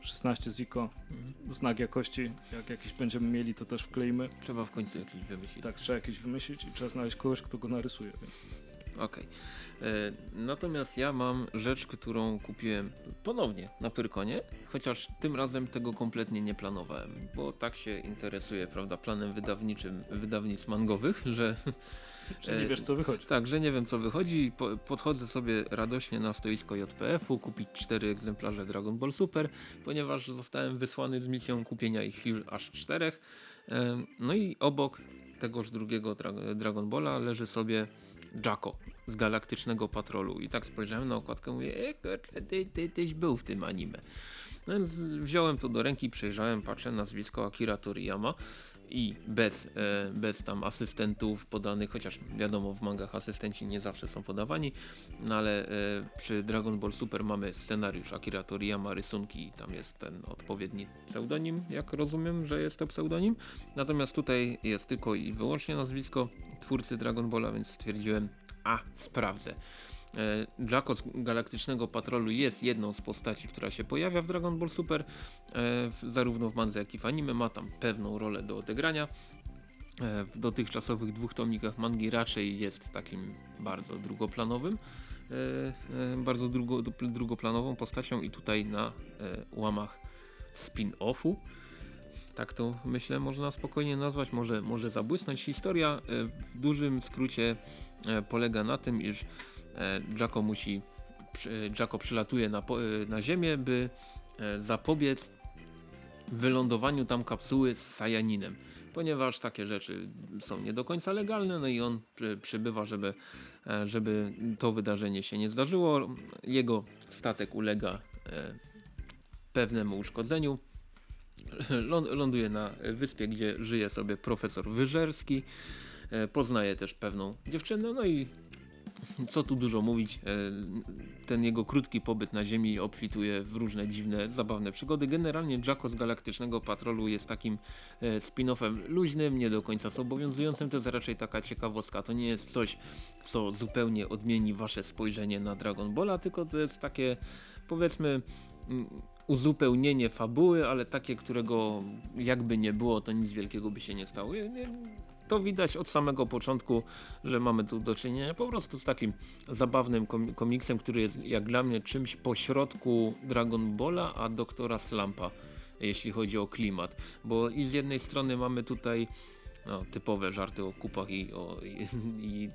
16 Ziko, Mhm. znak jakości. Jak jakiś będziemy mieli, to też wkleimy. Trzeba w końcu jakiś wymyślić. Tak, trzeba jakiś wymyślić i trzeba znaleźć kogoś, kto go narysuje. Okej. E, Natomiast ja mam rzecz, którą kupiłem ponownie na Pyrkonie, chociaż tym razem tego kompletnie nie planowałem, bo tak się interesuję, prawda, planem wydawniczym wydawnictw mangowych, że Że nie wiesz, co wychodzi. tak, że nie wiem co wychodzi podchodzę sobie radośnie na stoisko JPF-u kupić cztery egzemplarze Dragon Ball Super, ponieważ zostałem wysłany z misją kupienia ich aż czterech. E, No i obok tegoż drugiego dra Dragon Balla leży sobie Jacko z Galaktycznego Patrolu i tak spojrzałem na okładkę i mówię, e, kurczę, ty, ty, tyś był w tym anime. No Więc wziąłem to do ręki, przejrzałem, patrzę, nazwisko Akira Toriyama i bez, e, bez tam asystentów podanych, chociaż wiadomo w mangach asystenci nie zawsze są podawani, no ale e, przy Dragon Ball Super mamy scenariusz Akira Toriyama, rysunki tam jest ten odpowiedni pseudonim, jak rozumiem, że jest to pseudonim. Natomiast tutaj jest tylko i wyłącznie nazwisko twórcy Dragon Balla, więc stwierdziłem, a sprawdzę. E, Jacko z Galaktycznego Patrolu jest jedną z postaci, która się pojawia w Dragon Ball Super, e, zarówno w mandze jak i w anime, ma tam pewną rolę do odegrania. E, W dotychczasowych dwóch tomikach mangi raczej jest takim bardzo drugoplanowym, e, e, bardzo drugo, drugoplanową postacią i tutaj na e, łamach spin-offu tak to myślę można spokojnie nazwać, może, może zabłysnąć. Historia e, w dużym skrócie e, polega na tym, iż e, Jacko musi, Jacko przylatuje na, e, na ziemię, by e, zapobiec wylądowaniu tam kapsuły z Sajaninem, ponieważ takie rzeczy są nie do końca legalne, no i on przy, przybywa, żeby, e, żeby to wydarzenie się nie zdarzyło. Jego statek ulega e, pewnemu uszkodzeniu. Lą- Ląduje na wyspie, gdzie żyje sobie profesor Wyżerski. E, Poznaje też pewną dziewczynę, no i co tu dużo mówić, e, ten jego krótki pobyt na Ziemi obfituje w różne dziwne, zabawne przygody. Generalnie Jacko z Galaktycznego Patrolu jest takim e, spin-offem luźnym, nie do końca zobowiązującym. To jest raczej taka ciekawostka. To nie jest coś, co zupełnie odmieni wasze spojrzenie na Dragon Balla, tylko to jest takie, powiedzmy, mm, uzupełnienie fabuły, ale takie, którego jakby nie było, to nic wielkiego by się nie stało. To widać od samego początku, że mamy tu do czynienia po prostu z takim zabawnym kom- komiksem, który jest jak dla mnie czymś pośrodku Dragon Balla, a Doktora Slumpa, jeśli chodzi o klimat. Bo i z jednej strony mamy tutaj no, typowe żarty o kupach i, o, i, i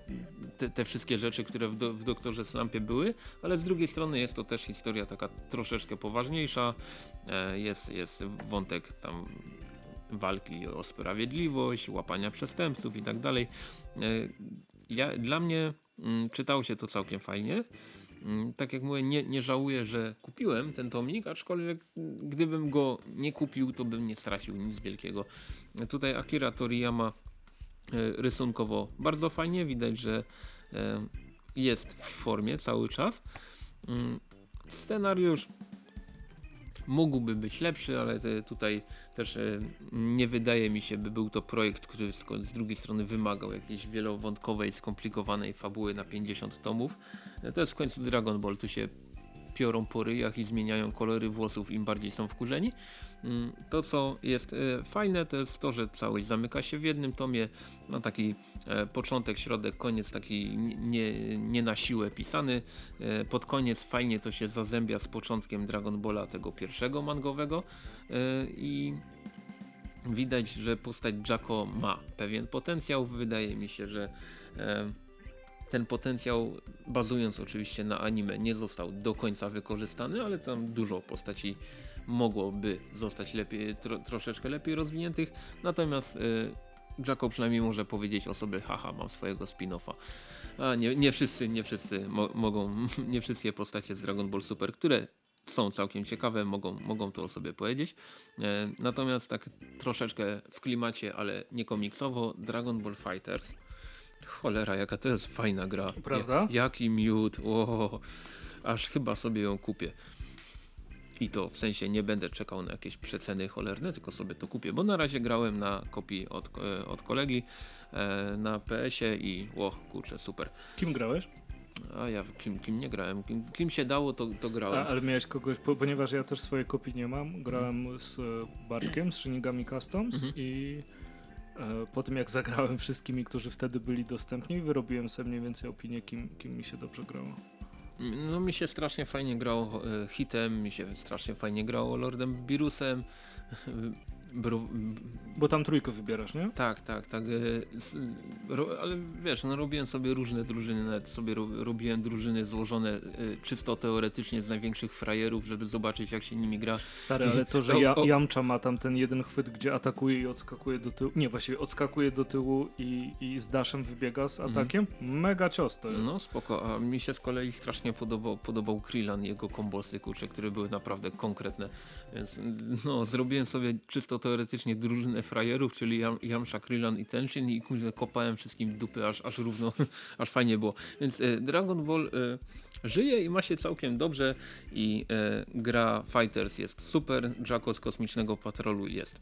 te, te, wszystkie rzeczy, które w, do, w Doktorze Slampie były, ale z drugiej strony jest to też historia taka troszeczkę poważniejsza, e, jest, jest wątek tam walki o sprawiedliwość, łapania przestępców i tak dalej. E, dla mnie mm, czytało się to całkiem fajnie. Mm, tak jak mówię, nie, nie żałuję, że kupiłem ten tomik, aczkolwiek mm, gdybym go nie kupił, to bym nie stracił nic wielkiego. Tutaj Akira Toriyama e, rysunkowo bardzo fajnie, widać, że e, jest w formie cały czas. Scenariusz mógłby być lepszy, ale tutaj też e, nie wydaje mi się, by był to projekt, który z, drugiej strony wymagał jakiejś wielowątkowej, skomplikowanej fabuły na 50 tomów. E, to jest w końcu Dragon Ball, tu się piorą po ryjach i zmieniają kolory włosów im bardziej są wkurzeni. Mm, to co jest e, fajne to jest to, że całość zamyka się w jednym tomie, ma taki e, początek, środek, koniec taki nie, nie na siłę pisany. E, pod koniec fajnie to się zazębia z początkiem Dragon Balla tego pierwszego mangowego i widać, że postać Jacko ma pewien potencjał. Wydaje mi się, że ten potencjał, bazując oczywiście na anime, nie został do końca wykorzystany, ale tam dużo postaci mogłoby zostać lepiej, tro, troszeczkę lepiej rozwiniętych. Natomiast y, Jacob przynajmniej może powiedzieć o sobie, haha, mam swojego spin-offa. A nie, nie wszyscy, nie wszyscy mo mogą, nie wszystkie postacie z Dragon Ball Super, które są całkiem ciekawe, mogą, mogą to o sobie powiedzieć. E, natomiast tak troszeczkę w klimacie, ale nie komiksowo, Dragon Ball Fighters Cholera, jaka to jest fajna gra. Prawda? Ja, jaki miód. O, aż chyba sobie ją kupię. I to w sensie nie będę czekał na jakieś przeceny cholerne, tylko sobie to kupię, bo na razie grałem na kopii od, e, od kolegi e, na PS-ie i o kurczę, super. Kim grałeś? A ja kim, kim nie grałem. Kim, kim się dało, to, to grałem. A, ale miałeś kogoś, ponieważ ja też swojej kopii nie mam, grałem z Bartkiem z Shinigami Customs mhm. i po tym jak zagrałem wszystkimi, którzy wtedy byli dostępni, wyrobiłem sobie mniej więcej opinię, kim, kim mi się dobrze grało. No mi się strasznie fajnie grało e, hitem, mi się strasznie fajnie grało Lordem Birusem. Bro... Bo tam trójkę wybierasz, nie? Tak, tak, tak. E, ale wiesz, no robiłem sobie różne drużyny, nawet sobie robiłem drużyny złożone e, czysto teoretycznie z największych frajerów, żeby zobaczyć jak się nimi gra. Stary, ale to, że ja, Jamcza ma tam ten jeden chwyt, gdzie atakuje i odskakuje do tyłu, nie, właściwie odskakuje do tyłu i, i z daszem wybiega z mhm. atakiem, mega cios to jest. No spoko, a mi się z kolei strasznie podobał, podobał Krillan i jego kombosy, kurcze, które były naprawdę konkretne, więc no zrobiłem sobie czysto teoretycznie drużynę frajerów, czyli Jam, Jamsza, Krillon i Tenshin i kopałem wszystkim dupy aż, aż równo, aż fajnie było. Więc e, Dragon Ball e, żyje i ma się całkiem dobrze i e, gra Fighters jest super, Jacko z Kosmicznego Patrolu jest.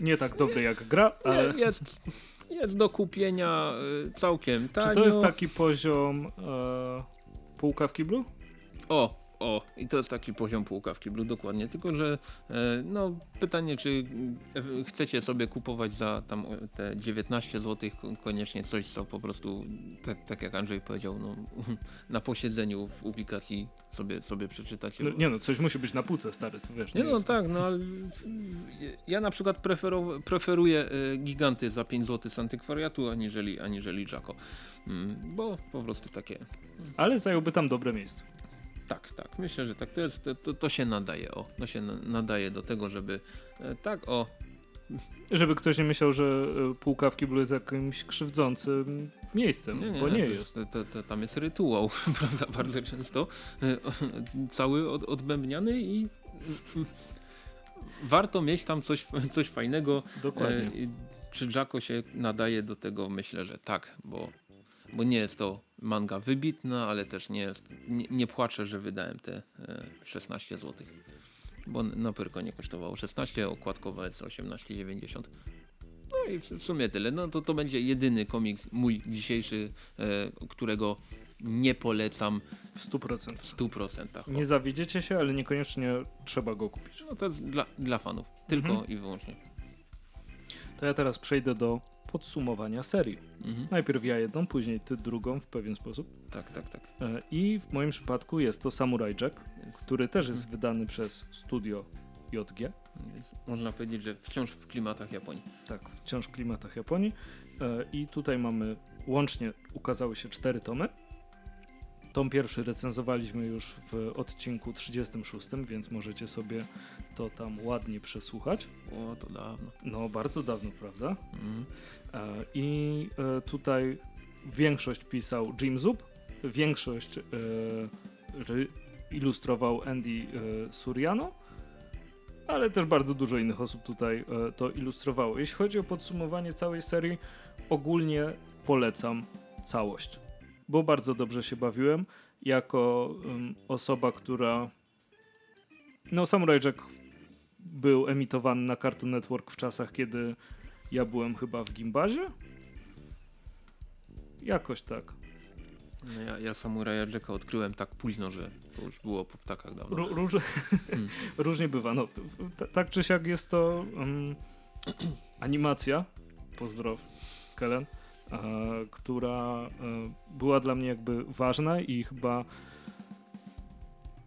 Nie tak dobry jak gra, ale... jest, jest do kupienia e, całkiem tanio. Czy to jest taki poziom e, półka w kiblu? O, o, i to jest taki poziom półka w kiblu, dokładnie. Tylko, że e, no, pytanie, czy e, chcecie sobie kupować za tam te 19 zł koniecznie coś, co po prostu, tak, tak jak Andrzej powiedział, no, na posiedzeniu w publikacji sobie, sobie przeczytacie. No, nie no, coś musi być na półce, stary, to wiesz. Nie, nie no tak, no ale ja na przykład preferuję e, giganty za 5 zł z antykwariatu, aniżeli, aniżeli Jacko. Mm, bo po prostu takie... Ale zająłby tam dobre miejsce. Tak, tak, myślę, że tak. To, jest, to, to się nadaje, o. To się nadaje do tego, żeby e, tak, o. Żeby ktoś nie myślał, że e, półka w kiblu jest jakimś krzywdzącym miejscem, nie, nie, bo nie jest. To, to, tam jest rytuał, prawda, bardzo często. E, cały od, odbębniany i warto mieć tam coś, coś fajnego. Dokładnie. Czy Jacko się nadaje do tego? Myślę, że tak, bo bo nie jest to manga wybitna, ale też nie jest, nie, nie płaczę, że wydałem te e, 16 zł. Bo na Pyrkonie kosztowało 16, okładkowa jest 18,90. No i w, w, sumie tyle. No to to będzie jedyny komiks mój dzisiejszy, e, którego nie polecam w 100%. W 100%. Nie zawiedziecie się, ale niekoniecznie trzeba go kupić. No to jest dla, dla fanów. Tylko mhm. i wyłącznie. To ja teraz przejdę do podsumowania serii. Mhm. Najpierw ja jedną, później ty drugą w pewien sposób. Tak, tak, tak. E, I w moim przypadku jest to Samurai Jack, jest. który też jest mhm. wydany przez studio JG. Więc można powiedzieć, że wciąż w klimatach Japonii. Tak, wciąż w klimatach Japonii. E, I tutaj mamy, łącznie ukazały się cztery tomy. Tom pierwszy recenzowaliśmy już w odcinku 36, więc możecie sobie to tam ładnie przesłuchać. O, to dawno. No, bardzo dawno, prawda? E, I e, tutaj większość pisał Jim Zub, większość e, ilustrował Andy Suriano, ale też bardzo dużo innych osób tutaj to ilustrowało. Jeśli chodzi o podsumowanie całej serii, ogólnie polecam całość, bo bardzo dobrze się bawiłem jako em, osoba, która no Samurai Jack był emitowany na Cartoon Network w czasach, kiedy ja byłem chyba w gimbazie. Jakoś tak. No ja, ja Samuraja Jacka odkryłem tak późno, że to już było po ptakach dawno. Ró- róż, Hmm. różnie bywa. No, tak czy siak jest to um, animacja, pozdrow Kellen, e, która e, była dla mnie jakby ważna i chyba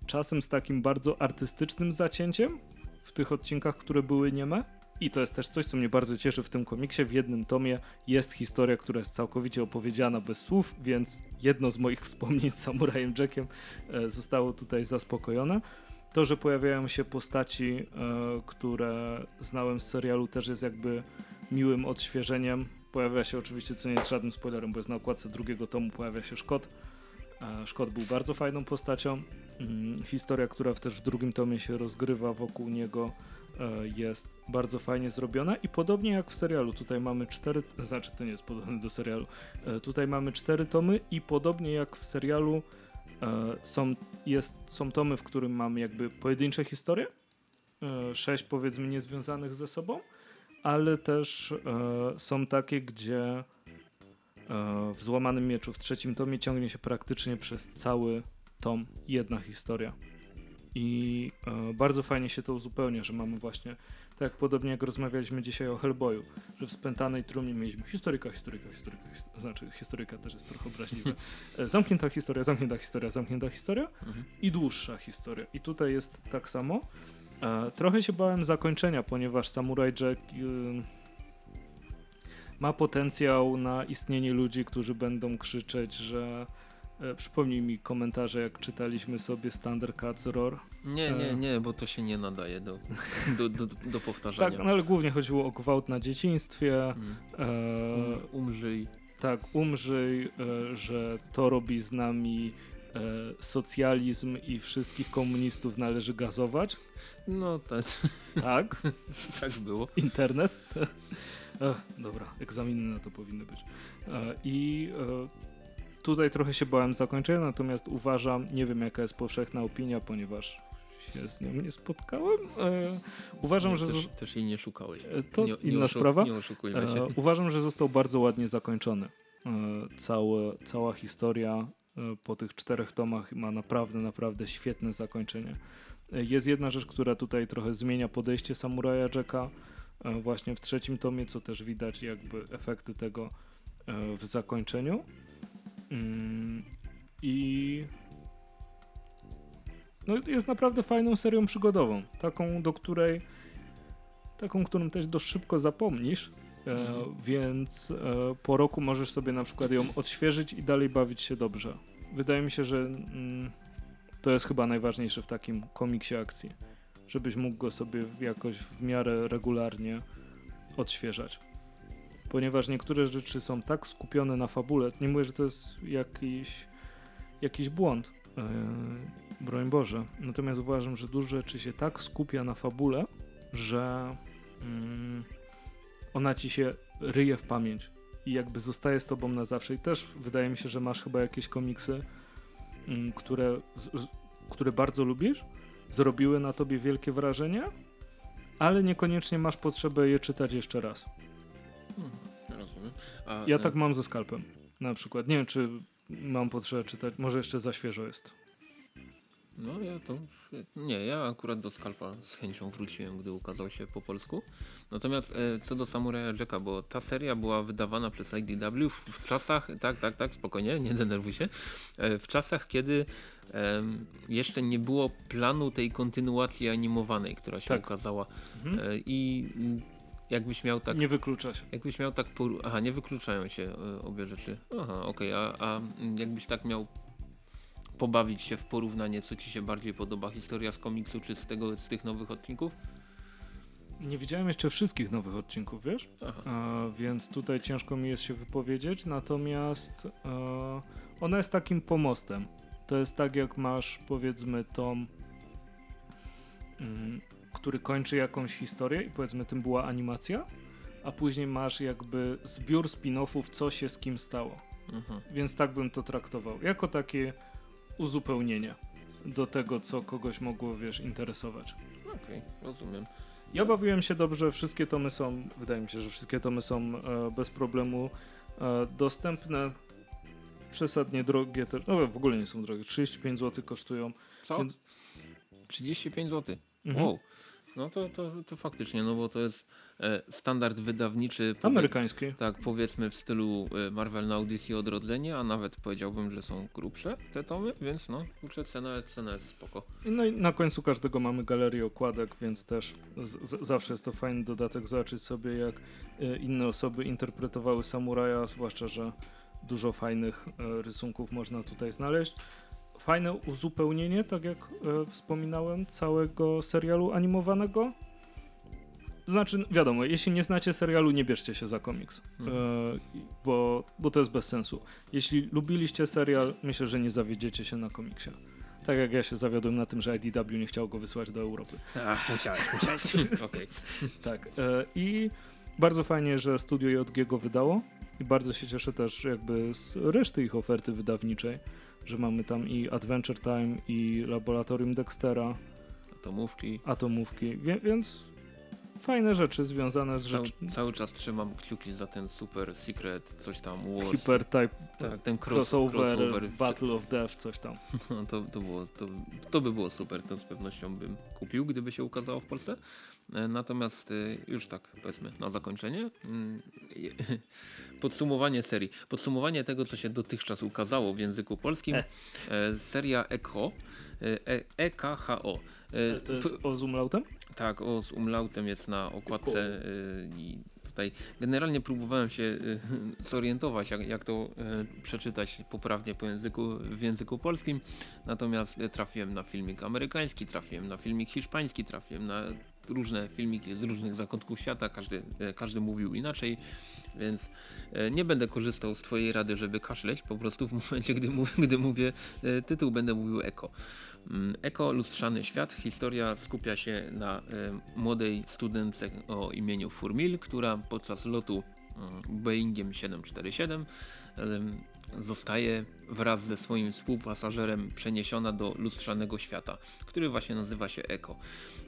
czasem z takim bardzo artystycznym zacięciem w tych odcinkach, które były nieme. I to jest też coś, co mnie bardzo cieszy w tym komiksie. W jednym tomie jest historia, która jest całkowicie opowiedziana bez słów, więc jedno z moich wspomnień z Samurajem Jackiem e, zostało tutaj zaspokojone. To, że pojawiają się postaci, e, które znałem z serialu, też jest jakby miłym odświeżeniem. Pojawia się oczywiście, co nie jest żadnym spoilerem, bo jest na okładce drugiego tomu, pojawia się Szkot. Szkot był bardzo fajną postacią. Mm, Historia, która też w drugim tomie się rozgrywa wokół niego, e, jest bardzo fajnie zrobiona i podobnie jak w serialu, tutaj mamy cztery, znaczy to nie jest podobne do serialu, e, tutaj mamy cztery tomy i podobnie jak w serialu e, są, jest, są tomy, w którym mamy jakby pojedyncze historie, sześć powiedzmy niezwiązanych ze sobą, ale też e, są takie, gdzie e, w Złamanym Mieczu w trzecim tomie ciągnie się praktycznie przez cały tom jedna historia. I e, bardzo fajnie się to uzupełnia, że mamy właśnie, tak podobnie jak rozmawialiśmy dzisiaj o Hellboyu, że w spętanej trumnie mieliśmy historyka, historyka, historyka, historyka znaczy historyka też jest trochę obraźliwe. Zamknięta historia, zamknięta historia, zamknięta historia Mhm. i dłuższa historia. I tutaj jest tak samo. E, trochę się bałem zakończenia, ponieważ Samurai Jack y, ma potencjał na istnienie ludzi, którzy będą krzyczeć, że e, przypomnij mi komentarze, jak czytaliśmy sobie Standard Cuts Roar. Nie, E. nie, nie, bo to się nie nadaje do, do, do, do powtarzania. Tak, no ale głównie chodziło o gwałt na dzieciństwie. Mm. E, Um, umrzyj. tak, umrzyj, że to robi z nami socjalizm i wszystkich komunistów należy gazować. No tak, Tak. tak było. internet. Dobra, egzaminy na to powinny być. E, I e, tutaj trochę się bałem zakończenia, natomiast uważam, nie wiem jaka jest powszechna opinia, ponieważ się z nią nie spotkałem. E, uważam, że też, też jej nie szukałeś. e, to nie, nie inna oszu- sprawa. Nie oszukujmy się. E, uważam, że został bardzo ładnie zakończony. E, całe, cała historia e, po tych czterech tomach ma naprawdę, naprawdę świetne zakończenie. E, Jest jedna rzecz, która tutaj trochę zmienia podejście Samuraja Jacka e, właśnie w trzecim tomie, co też widać jakby efekty tego e, w zakończeniu. Mm, I no, jest naprawdę fajną serią przygodową. Taką, do której taką, którą też dość szybko zapomnisz, e. więc e, po roku możesz sobie na przykład ją odświeżyć i dalej bawić się dobrze. Wydaje mi się, że mm, to jest chyba najważniejsze w takim komiksie akcji, żebyś mógł go sobie jakoś w miarę regularnie odświeżać. Ponieważ niektóre rzeczy są tak skupione na fabule, nie mówię, że to jest jakiś, jakiś błąd, e, broń Boże, natomiast uważam, że dużo rzeczy się tak skupia na fabule, że mm, ona ci się ryje w pamięć i jakby zostaje z tobą na zawsze. I też wydaje mi się, że masz chyba jakieś komiksy, mm, które, które bardzo lubisz, zrobiły na tobie wielkie wrażenie, ale niekoniecznie masz potrzebę je czytać jeszcze raz. Mhm, rozumiem. A, Ja e, tak mam ze skalpem. Na przykład. Nie wiem, czy mam potrzebę czytać, może jeszcze za świeżo jest. No ja to. Nie, ja akurat do Skalpa z chęcią wróciłem, gdy ukazał się po polsku. Natomiast e, co do Samuraja Jacka, bo ta seria była wydawana przez IDW w, w czasach, tak, tak, tak, spokojnie, nie denerwuj się, e, w czasach, kiedy e, jeszcze nie było planu tej kontynuacji animowanej, która się Tak. ukazała. Mhm. E, I mm, jakbyś miał tak Nie wyklucza się. Jakbyś miał tak. Aha, nie wykluczają się y, obie rzeczy. Aha, okej, a, a mm, jakbyś tak miał pobawić się w porównanie, co ci się bardziej podoba, historia z komiksu czy z, tego, z tych nowych odcinków? Nie widziałem jeszcze wszystkich nowych odcinków, wiesz? Więc tutaj ciężko mi jest się wypowiedzieć, natomiast e, ona jest takim pomostem. To jest tak, jak masz powiedzmy tom, mm, który kończy jakąś historię i powiedzmy tym była animacja, a później masz jakby zbiór spin-offów, co się z kim stało. Mhm. Więc tak bym to traktował. Jako takie uzupełnienie do tego, co kogoś mogło, wiesz, interesować. Okej, rozumiem. Ja bawiłem się dobrze, wszystkie tomy są, wydaje mi się, że wszystkie tomy są e, bez problemu e, dostępne. Przesadnie drogie no w ogóle nie są drogie, 35 zł kosztują. Co? Więc- 35 zł. Mhm. Wow. No to, to, to faktycznie, no bo to jest e, standard wydawniczy. Amerykańskie. Tak, powiedzmy w stylu e, Marvel na Odyssey Odrodzenie, a nawet powiedziałbym, że są grubsze te tomy, więc no, kurczę, cena, cena jest spoko. No i na końcu każdego mamy galerię okładek, więc też zawsze jest to fajny dodatek zobaczyć sobie, jak e, inne osoby interpretowały samuraja, zwłaszcza, że dużo fajnych rysunków można tutaj znaleźć. Fajne uzupełnienie, tak jak e, wspominałem, całego serialu animowanego. To Znaczy, wiadomo, jeśli nie znacie serialu, nie bierzcie się za komiks, Mhm. e, bo, bo to jest bez sensu. Jeśli lubiliście serial, myślę, że nie zawiedziecie się na komiksie. Tak jak ja się zawiodłem na tym, że IDW nie chciał go wysłać do Europy. Ach, musiałeś, musiałeś. Okej. Tak. E, I bardzo fajnie, że studio JG go wydało. I bardzo się cieszę też jakby z reszty ich oferty wydawniczej, że mamy tam i Adventure Time, i Laboratorium Dextera, Atomówki. atomówki, wie, więc fajne rzeczy związane z Cały, rzecz... cały czas trzymam kciuki za ten super secret, coś tam, Wars. Hyper Type tak, ten cross, crossover, crossover. Battle of Death, coś tam. No, to, to, było, to, to by było super, to z pewnością bym kupił, gdyby się ukazało w Polsce. E, Natomiast e, już tak powiedzmy na zakończenie. mm, Podsumowanie serii. Podsumowanie tego, co się dotychczas ukazało w języku polskim. E. Seria EKHO. EKHO. E, To jest o Zoomlautem? tak, o, z umlautem jest na okładce i tutaj generalnie próbowałem się zorientować, jak, jak to przeczytać poprawnie po języku, w języku polskim. Natomiast trafiłem na filmik amerykański, trafiłem na filmik hiszpański, trafiłem na różne filmiki z różnych zakątków świata, każdy, y, każdy mówił inaczej, więc y, nie będę korzystał z twojej rady, żeby kaszleć, po prostu w momencie, gdy, mów, gdy mówię y, tytuł, będę mówił eko. Mm, Eko Lustrzany Świat. Historia skupia się na e, młodej studentce o imieniu Furmil, która podczas lotu Boeingiem 747 em, zostaje wraz ze swoim współpasażerem przeniesiona do lustrzanego świata, który właśnie nazywa się Eko.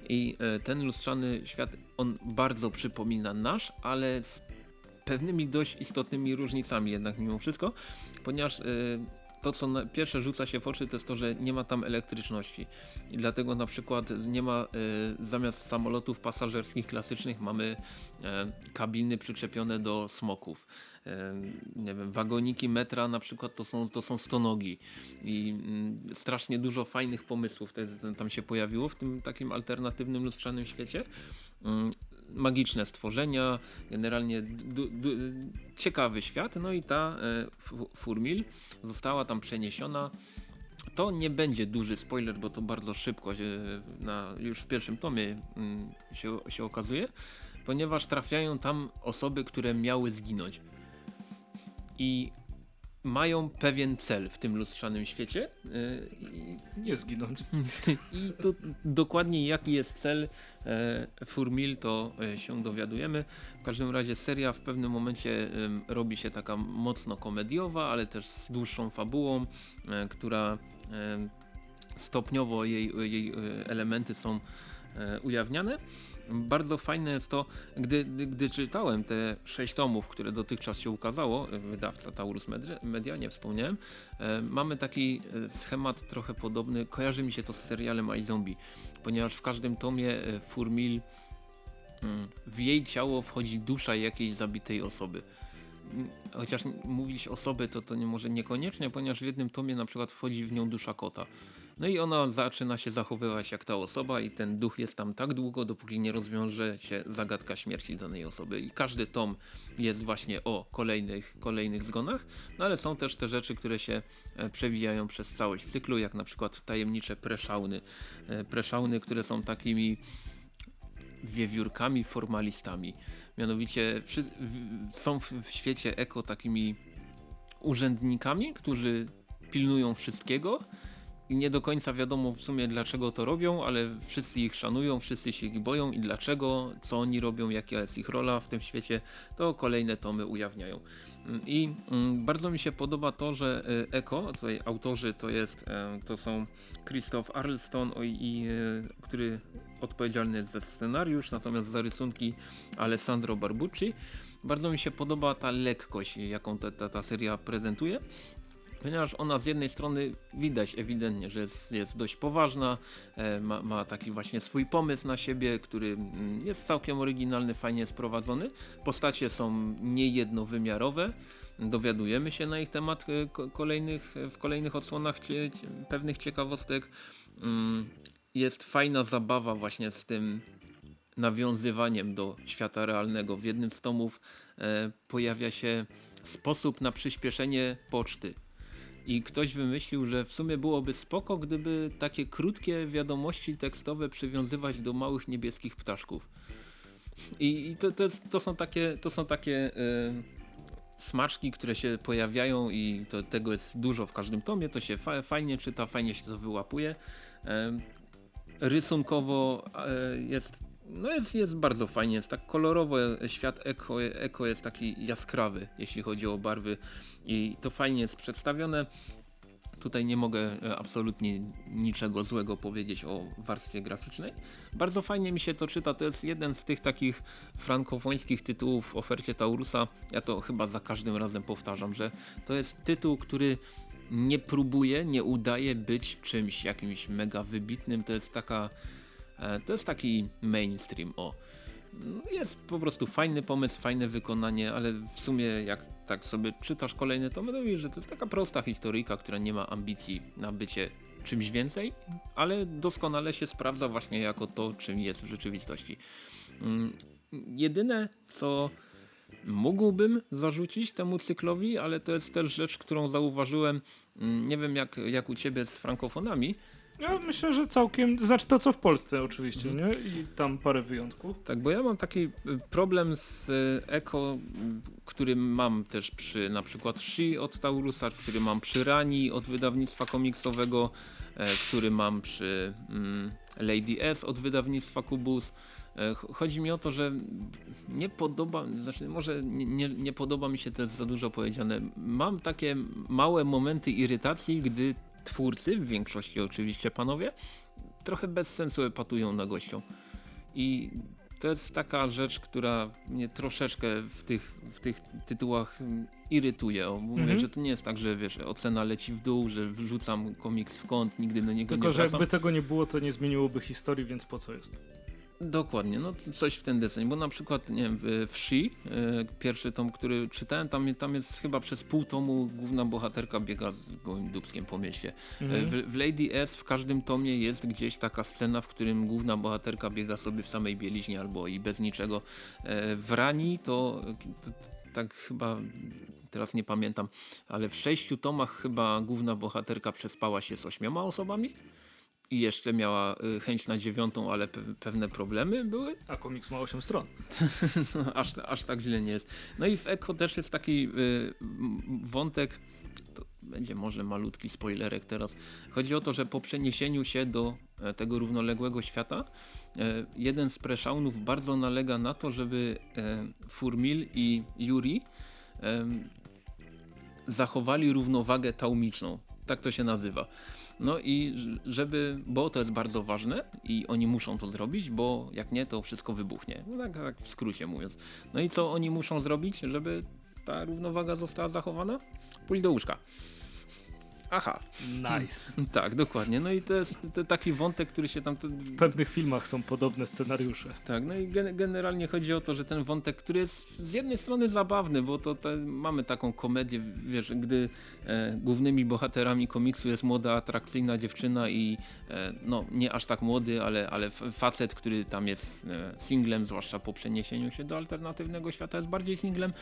I e, ten lustrzany świat, on bardzo przypomina nasz, ale z pewnymi dość istotnymi różnicami jednak mimo wszystko, ponieważ e, to, co pierwsze rzuca się w oczy, to jest to, że nie ma tam elektryczności. I dlatego na przykład nie ma e, zamiast samolotów pasażerskich klasycznych mamy e, kabiny przyczepione do smoków. E, nie wiem, wagoniki metra na przykład to są, to są stonogi. I mm, strasznie dużo fajnych pomysłów tam się pojawiło w tym takim alternatywnym lustrzanym świecie. Magiczne stworzenia, generalnie ciekawy świat. No i ta e, Fu- Furmil została tam przeniesiona. To nie będzie duży spoiler, bo to bardzo szybko się na, już w pierwszym tomie mm, się, się okazuje, ponieważ trafiają tam osoby, które miały zginąć. I mają pewien cel w tym lustrzanym świecie. y, i Nie zginąć. i tu dokładnie jaki jest cel e, Furmil to e, się dowiadujemy. W każdym razie seria w pewnym momencie robi się taka mocno komediowa, ale też z dłuższą fabułą, e, która stopniowo jej, jej elementy są ujawniane. Bardzo fajne jest to, gdy, gdy, czytałem te sześć tomów, które dotychczas się ukazało, wydawca Taurus Media, nie wspomniałem, e, mamy taki e, schemat trochę podobny, kojarzy mi się to z serialem iZombie, ponieważ w każdym tomie e, Furmil mm, w jej ciało wchodzi dusza jakiejś zabitej osoby chociaż mówić osoby to, to nie, może niekoniecznie, ponieważ w jednym tomie na przykład wchodzi w nią dusza kota. No i ona zaczyna się zachowywać jak ta osoba i ten duch jest tam tak długo, dopóki nie rozwiąże się zagadka śmierci danej osoby. I każdy tom jest właśnie o kolejnych, kolejnych zgonach, no ale są też te rzeczy, które się e, przewijają przez całość cyklu, jak na przykład tajemnicze preszauny. E, preszauny, które są takimi wiewiórkami, formalistami. Mianowicie są w świecie eko takimi urzędnikami, którzy pilnują wszystkiego i nie do końca wiadomo w sumie dlaczego to robią, ale wszyscy ich szanują, wszyscy się ich boją i dlaczego, co oni robią, jaka jest ich rola w tym świecie, to kolejne tomy ujawniają. Mm, I mm, bardzo mi się podoba to, że y, Eko, tutaj autorzy to jest, e, to są Christoph Arlston, i, e, który odpowiedzialny jest za scenariusz, natomiast za rysunki Alessandro Barbucci. Bardzo mi się podoba ta lekkość, jaką ta, ta, ta seria prezentuje ponieważ ona z jednej strony widać ewidentnie, że jest, jest dość poważna, e, ma, ma, taki właśnie swój pomysł na siebie, który mm, jest całkiem oryginalny, fajnie sprowadzony. Postacie są niejednowymiarowe, dowiadujemy się na ich temat e, kolejnych, w kolejnych odsłonach pewnych ciekawostek. Mm, jest fajna zabawa właśnie z tym nawiązywaniem do świata realnego. W jednym z tomów e, pojawia się sposób na przyspieszenie poczty i ktoś wymyślił, że w sumie byłoby spoko, gdyby takie krótkie wiadomości tekstowe przywiązywać do małych niebieskich ptaszków. I, i to, to, jest, to, są takie, to są takie y, smaczki, które się pojawiają i to, tego jest dużo w każdym tomie, to się fa fajnie czyta, fajnie się to wyłapuje. Y, rysunkowo y, jest no jest, jest bardzo fajnie, jest tak kolorowo, świat eko, eko jest taki jaskrawy, jeśli chodzi o barwy i to fajnie jest przedstawione. Tutaj nie mogę e, absolutnie niczego złego powiedzieć o warstwie graficznej. Bardzo fajnie mi się to czyta, to jest jeden z tych takich frankofońskich tytułów w ofercie Taurusa. Ja to chyba za każdym razem powtarzam, że to jest tytuł, który nie próbuje, nie udaje być czymś jakimś mega wybitnym. To jest taka to jest taki mainstream, o. Jest po prostu fajny pomysł, fajne wykonanie, ale w sumie jak tak sobie czytasz kolejne to widzisz, że to jest taka prosta historyjka, która nie ma ambicji na bycie czymś więcej, ale doskonale się sprawdza właśnie jako to, czym jest w rzeczywistości. Mm, jedyne, co mógłbym zarzucić temu cyklowi, ale to jest też rzecz, którą zauważyłem, mm, nie wiem jak, jak u ciebie z frankofonami, ja myślę, że całkiem, znaczy to co w Polsce oczywiście, mhm. nie? I tam parę wyjątków. Tak, bo ja mam taki y, problem z y, Eko, który mam też przy na przykład Shi od Taurusa, który mam przy Rani od wydawnictwa komiksowego, e, który mam przy mm, Lady S od wydawnictwa Kubus. E, chodzi mi o to, że nie podoba, znaczy może nie, nie, nie, podoba mi się to jest za dużo powiedziane. Mam takie małe momenty irytacji, gdy twórcy, w większości oczywiście panowie, trochę bez sensu epatują na gościom. I to jest taka rzecz, która mnie troszeczkę w tych, w tych tytułach irytuje. Mówię, mhm. że to nie jest tak, że wiesz, ocena leci w dół, że wrzucam komiks w kąt, nigdy do niego Tylko, nie wracam. Tylko, że jakby tego nie było, to nie zmieniłoby historii, więc po co jest? Dokładnie, no coś w ten deseń, bo na przykład nie wiem, w She, e, pierwszy tom, który czytałem, tam, tam jest chyba przez pół tomu główna bohaterka biega z gołym dubskiem po mieście. E, mhm. W, w, Lady S w każdym tomie jest gdzieś taka scena, w którym główna bohaterka biega sobie w samej bieliźnie albo i bez niczego. E, w Rani to, to, to tak chyba teraz nie pamiętam, ale w sześciu tomach chyba główna bohaterka przespała się z ośmioma osobami i jeszcze miała y, chęć na dziewiątą, ale pe pewne problemy były. A komiks ma 8 stron. no, aż, aż tak źle nie jest. No i w Eko też jest taki y, wątek, to będzie może malutki spoilerek teraz. Chodzi o to, że po przeniesieniu się do e, tego równoległego świata, e, jeden z preszaunów bardzo nalega na to, żeby e, Furmil i Yuri zachowali równowagę taumiczną tak to się nazywa. No i żeby, bo to jest bardzo ważne i oni muszą to zrobić, bo jak nie, to wszystko wybuchnie. No tak, tak w skrócie mówiąc. No i co oni muszą zrobić, żeby ta równowaga została zachowana? Pójść do łóżka. Aha. Nice. Tak, dokładnie. No i to jest to taki wątek, który się tam... W pewnych filmach są podobne scenariusze. Tak, no i gen generalnie chodzi o to, że ten wątek, który jest z jednej strony zabawny, bo to te, mamy taką komedię, wiesz, gdy e, głównymi bohaterami komiksu jest młoda, atrakcyjna dziewczyna i e, no nie aż tak młody, ale, ale facet, który tam jest e, singlem, zwłaszcza po przeniesieniu się do alternatywnego świata jest bardziej singlem.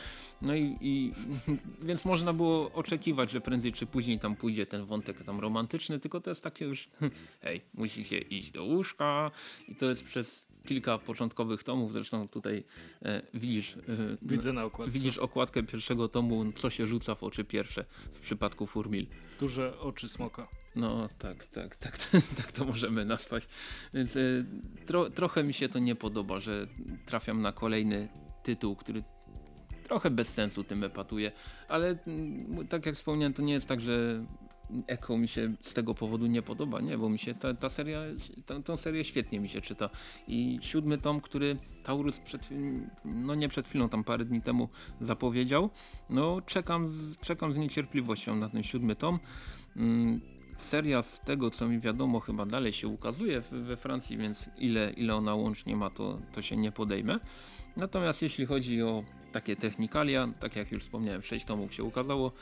No i, i więc można było oczekiwać, że prędzej czy później tam pójdzie ten wątek tam romantyczny, tylko to jest takie już hej, musicie iść do łóżka i to jest przez kilka początkowych tomów, zresztą tutaj e, widzisz, e, Widzę na okładce. widzisz okładkę pierwszego tomu, co się rzuca w oczy pierwsze w przypadku Furmil. Duże oczy smoka. No tak, tak, tak, tak to możemy nazwać. Więc e, tro, trochę mi się to nie podoba, że trafiam na kolejny tytuł, który trochę bez sensu tym epatuje, ale tak jak wspomniałem, to nie jest tak, że Echo mi się z tego powodu nie podoba, nie, bo mi się ta, ta seria, ta, tą serię świetnie mi się czyta i siódmy tom, który Taurus przed, no nie przed chwilą, tam parę dni temu zapowiedział, no czekam z, czekam z niecierpliwością na ten siódmy tom. Mm, seria z tego co mi wiadomo chyba dalej się ukazuje we Francji, więc ile, ile ona łącznie ma to, to się nie podejmę. Natomiast jeśli chodzi o takie technikalia, tak jak już wspomniałem 6 tomów się ukazało,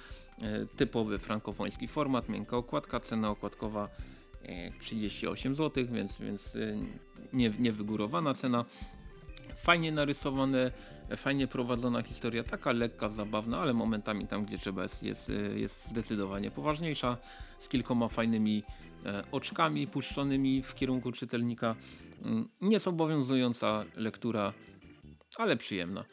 typowy frankofoński format, miękka okładka, cena okładkowa 38 e, zł, więc, więc e, nie, niewygórowana cena. Fajnie narysowane, fajnie prowadzona historia, taka lekka, zabawna, ale momentami tam gdzie trzeba jest, jest, jest zdecydowanie poważniejsza, z kilkoma fajnymi oczkami puszczonymi w kierunku czytelnika. Mm, nie jest obowiązująca lektura, ale przyjemna.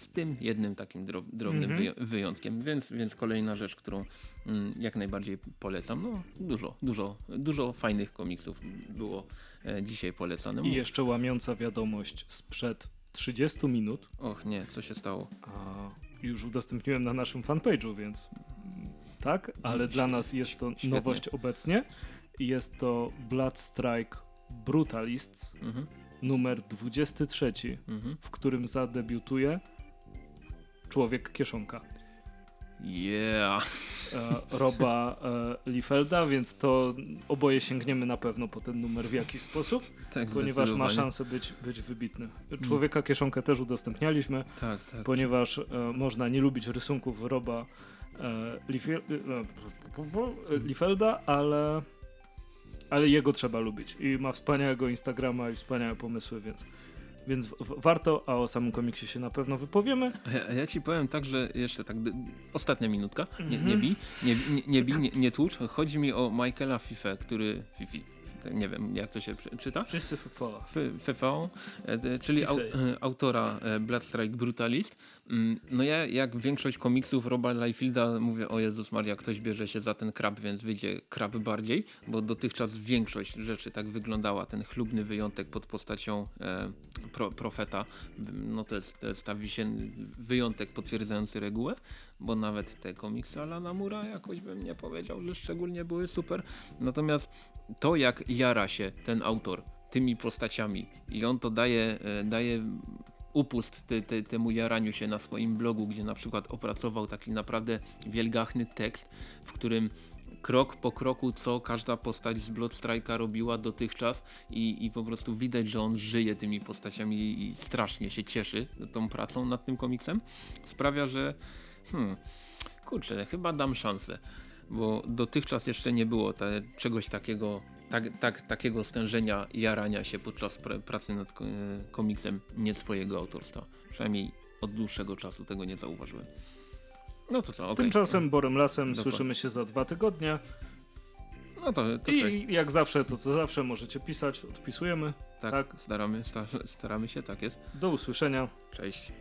Z tym jednym takim drobnym mm -hmm. wyjątkiem, więc, więc kolejna rzecz, którą mm, jak najbardziej polecam. No, dużo, dużo, dużo fajnych komiksów było e, dzisiaj polecane. I jeszcze łamiąca wiadomość sprzed 30 minut. Och nie, co się stało? A, już udostępniłem na naszym fanpage'u, więc tak, ale dla nas jest to Świetnie. nowość obecnie. Jest to Blood Strike Brutalists, mhm. numer 23, mhm. w którym zadebiutuje Człowiek Kieszonka. Yeah. E, Roba e, Liefelda, więc to oboje sięgniemy na pewno po ten numer w jakiś sposób, tak, ponieważ ma szansę być, być wybitny. Człowieka Kieszonkę też udostępnialiśmy, tak, tak. ponieważ e, można nie lubić rysunków Roba Liefelda, ale, ale jego trzeba lubić i ma wspaniałego Instagrama i wspaniałe pomysły, więc więc warto, a o samym komiksie się na pewno wypowiemy. Ja, ja ci powiem tak, że jeszcze tak, ostatnia minutka, nie, nie mhm. bij, nie, nie, nie, bij, nie, nie tłucz. Chodzi mi o Michaela Fife, który, Fifi, nie wiem jak to się czyta. Wszyscy FFO. FFO, e, czyli au, e, autora e, Bloodstrike Brutalist. Mm, no ja jak większość komiksów Roba Liefilda mówię o Jezus Maria, ktoś bierze się za ten krab, więc wyjdzie krab bardziej, bo dotychczas większość rzeczy tak wyglądała. Ten chlubny wyjątek pod postacią e, pro, profeta, no to jest, to jest ta wisien, wyjątek potwierdzający regułę, bo nawet te komiksy Alana Mura jakoś bym nie powiedział, że szczególnie były super. Natomiast to jak jara się ten autor tymi postaciami i on to daje, e, daje upust te, te, temu jaraniu się na swoim blogu, gdzie na przykład opracował taki naprawdę wielgachny tekst, w którym krok po kroku, co każda postać z Bloodstrike'a robiła dotychczas i, i po prostu widać, że on żyje tymi postaciami i strasznie się cieszy tą pracą nad tym komiksem, sprawia, że hmm, kurczę, chyba dam szansę, bo dotychczas jeszcze nie było te, czegoś takiego tak, tak, takiego stężenia jarania się podczas pr pracy nad komiksem nie swojego autorstwa. Przynajmniej od dłuższego czasu tego nie zauważyłem. No to co, okay. Tymczasem Borem Lasem Dokładnie. słyszymy się za dwa tygodnie. No to, to I cześć. jak zawsze, to co zawsze możecie pisać, odpisujemy. Tak, tak. Staramy, staramy się, tak jest. Do usłyszenia. Cześć.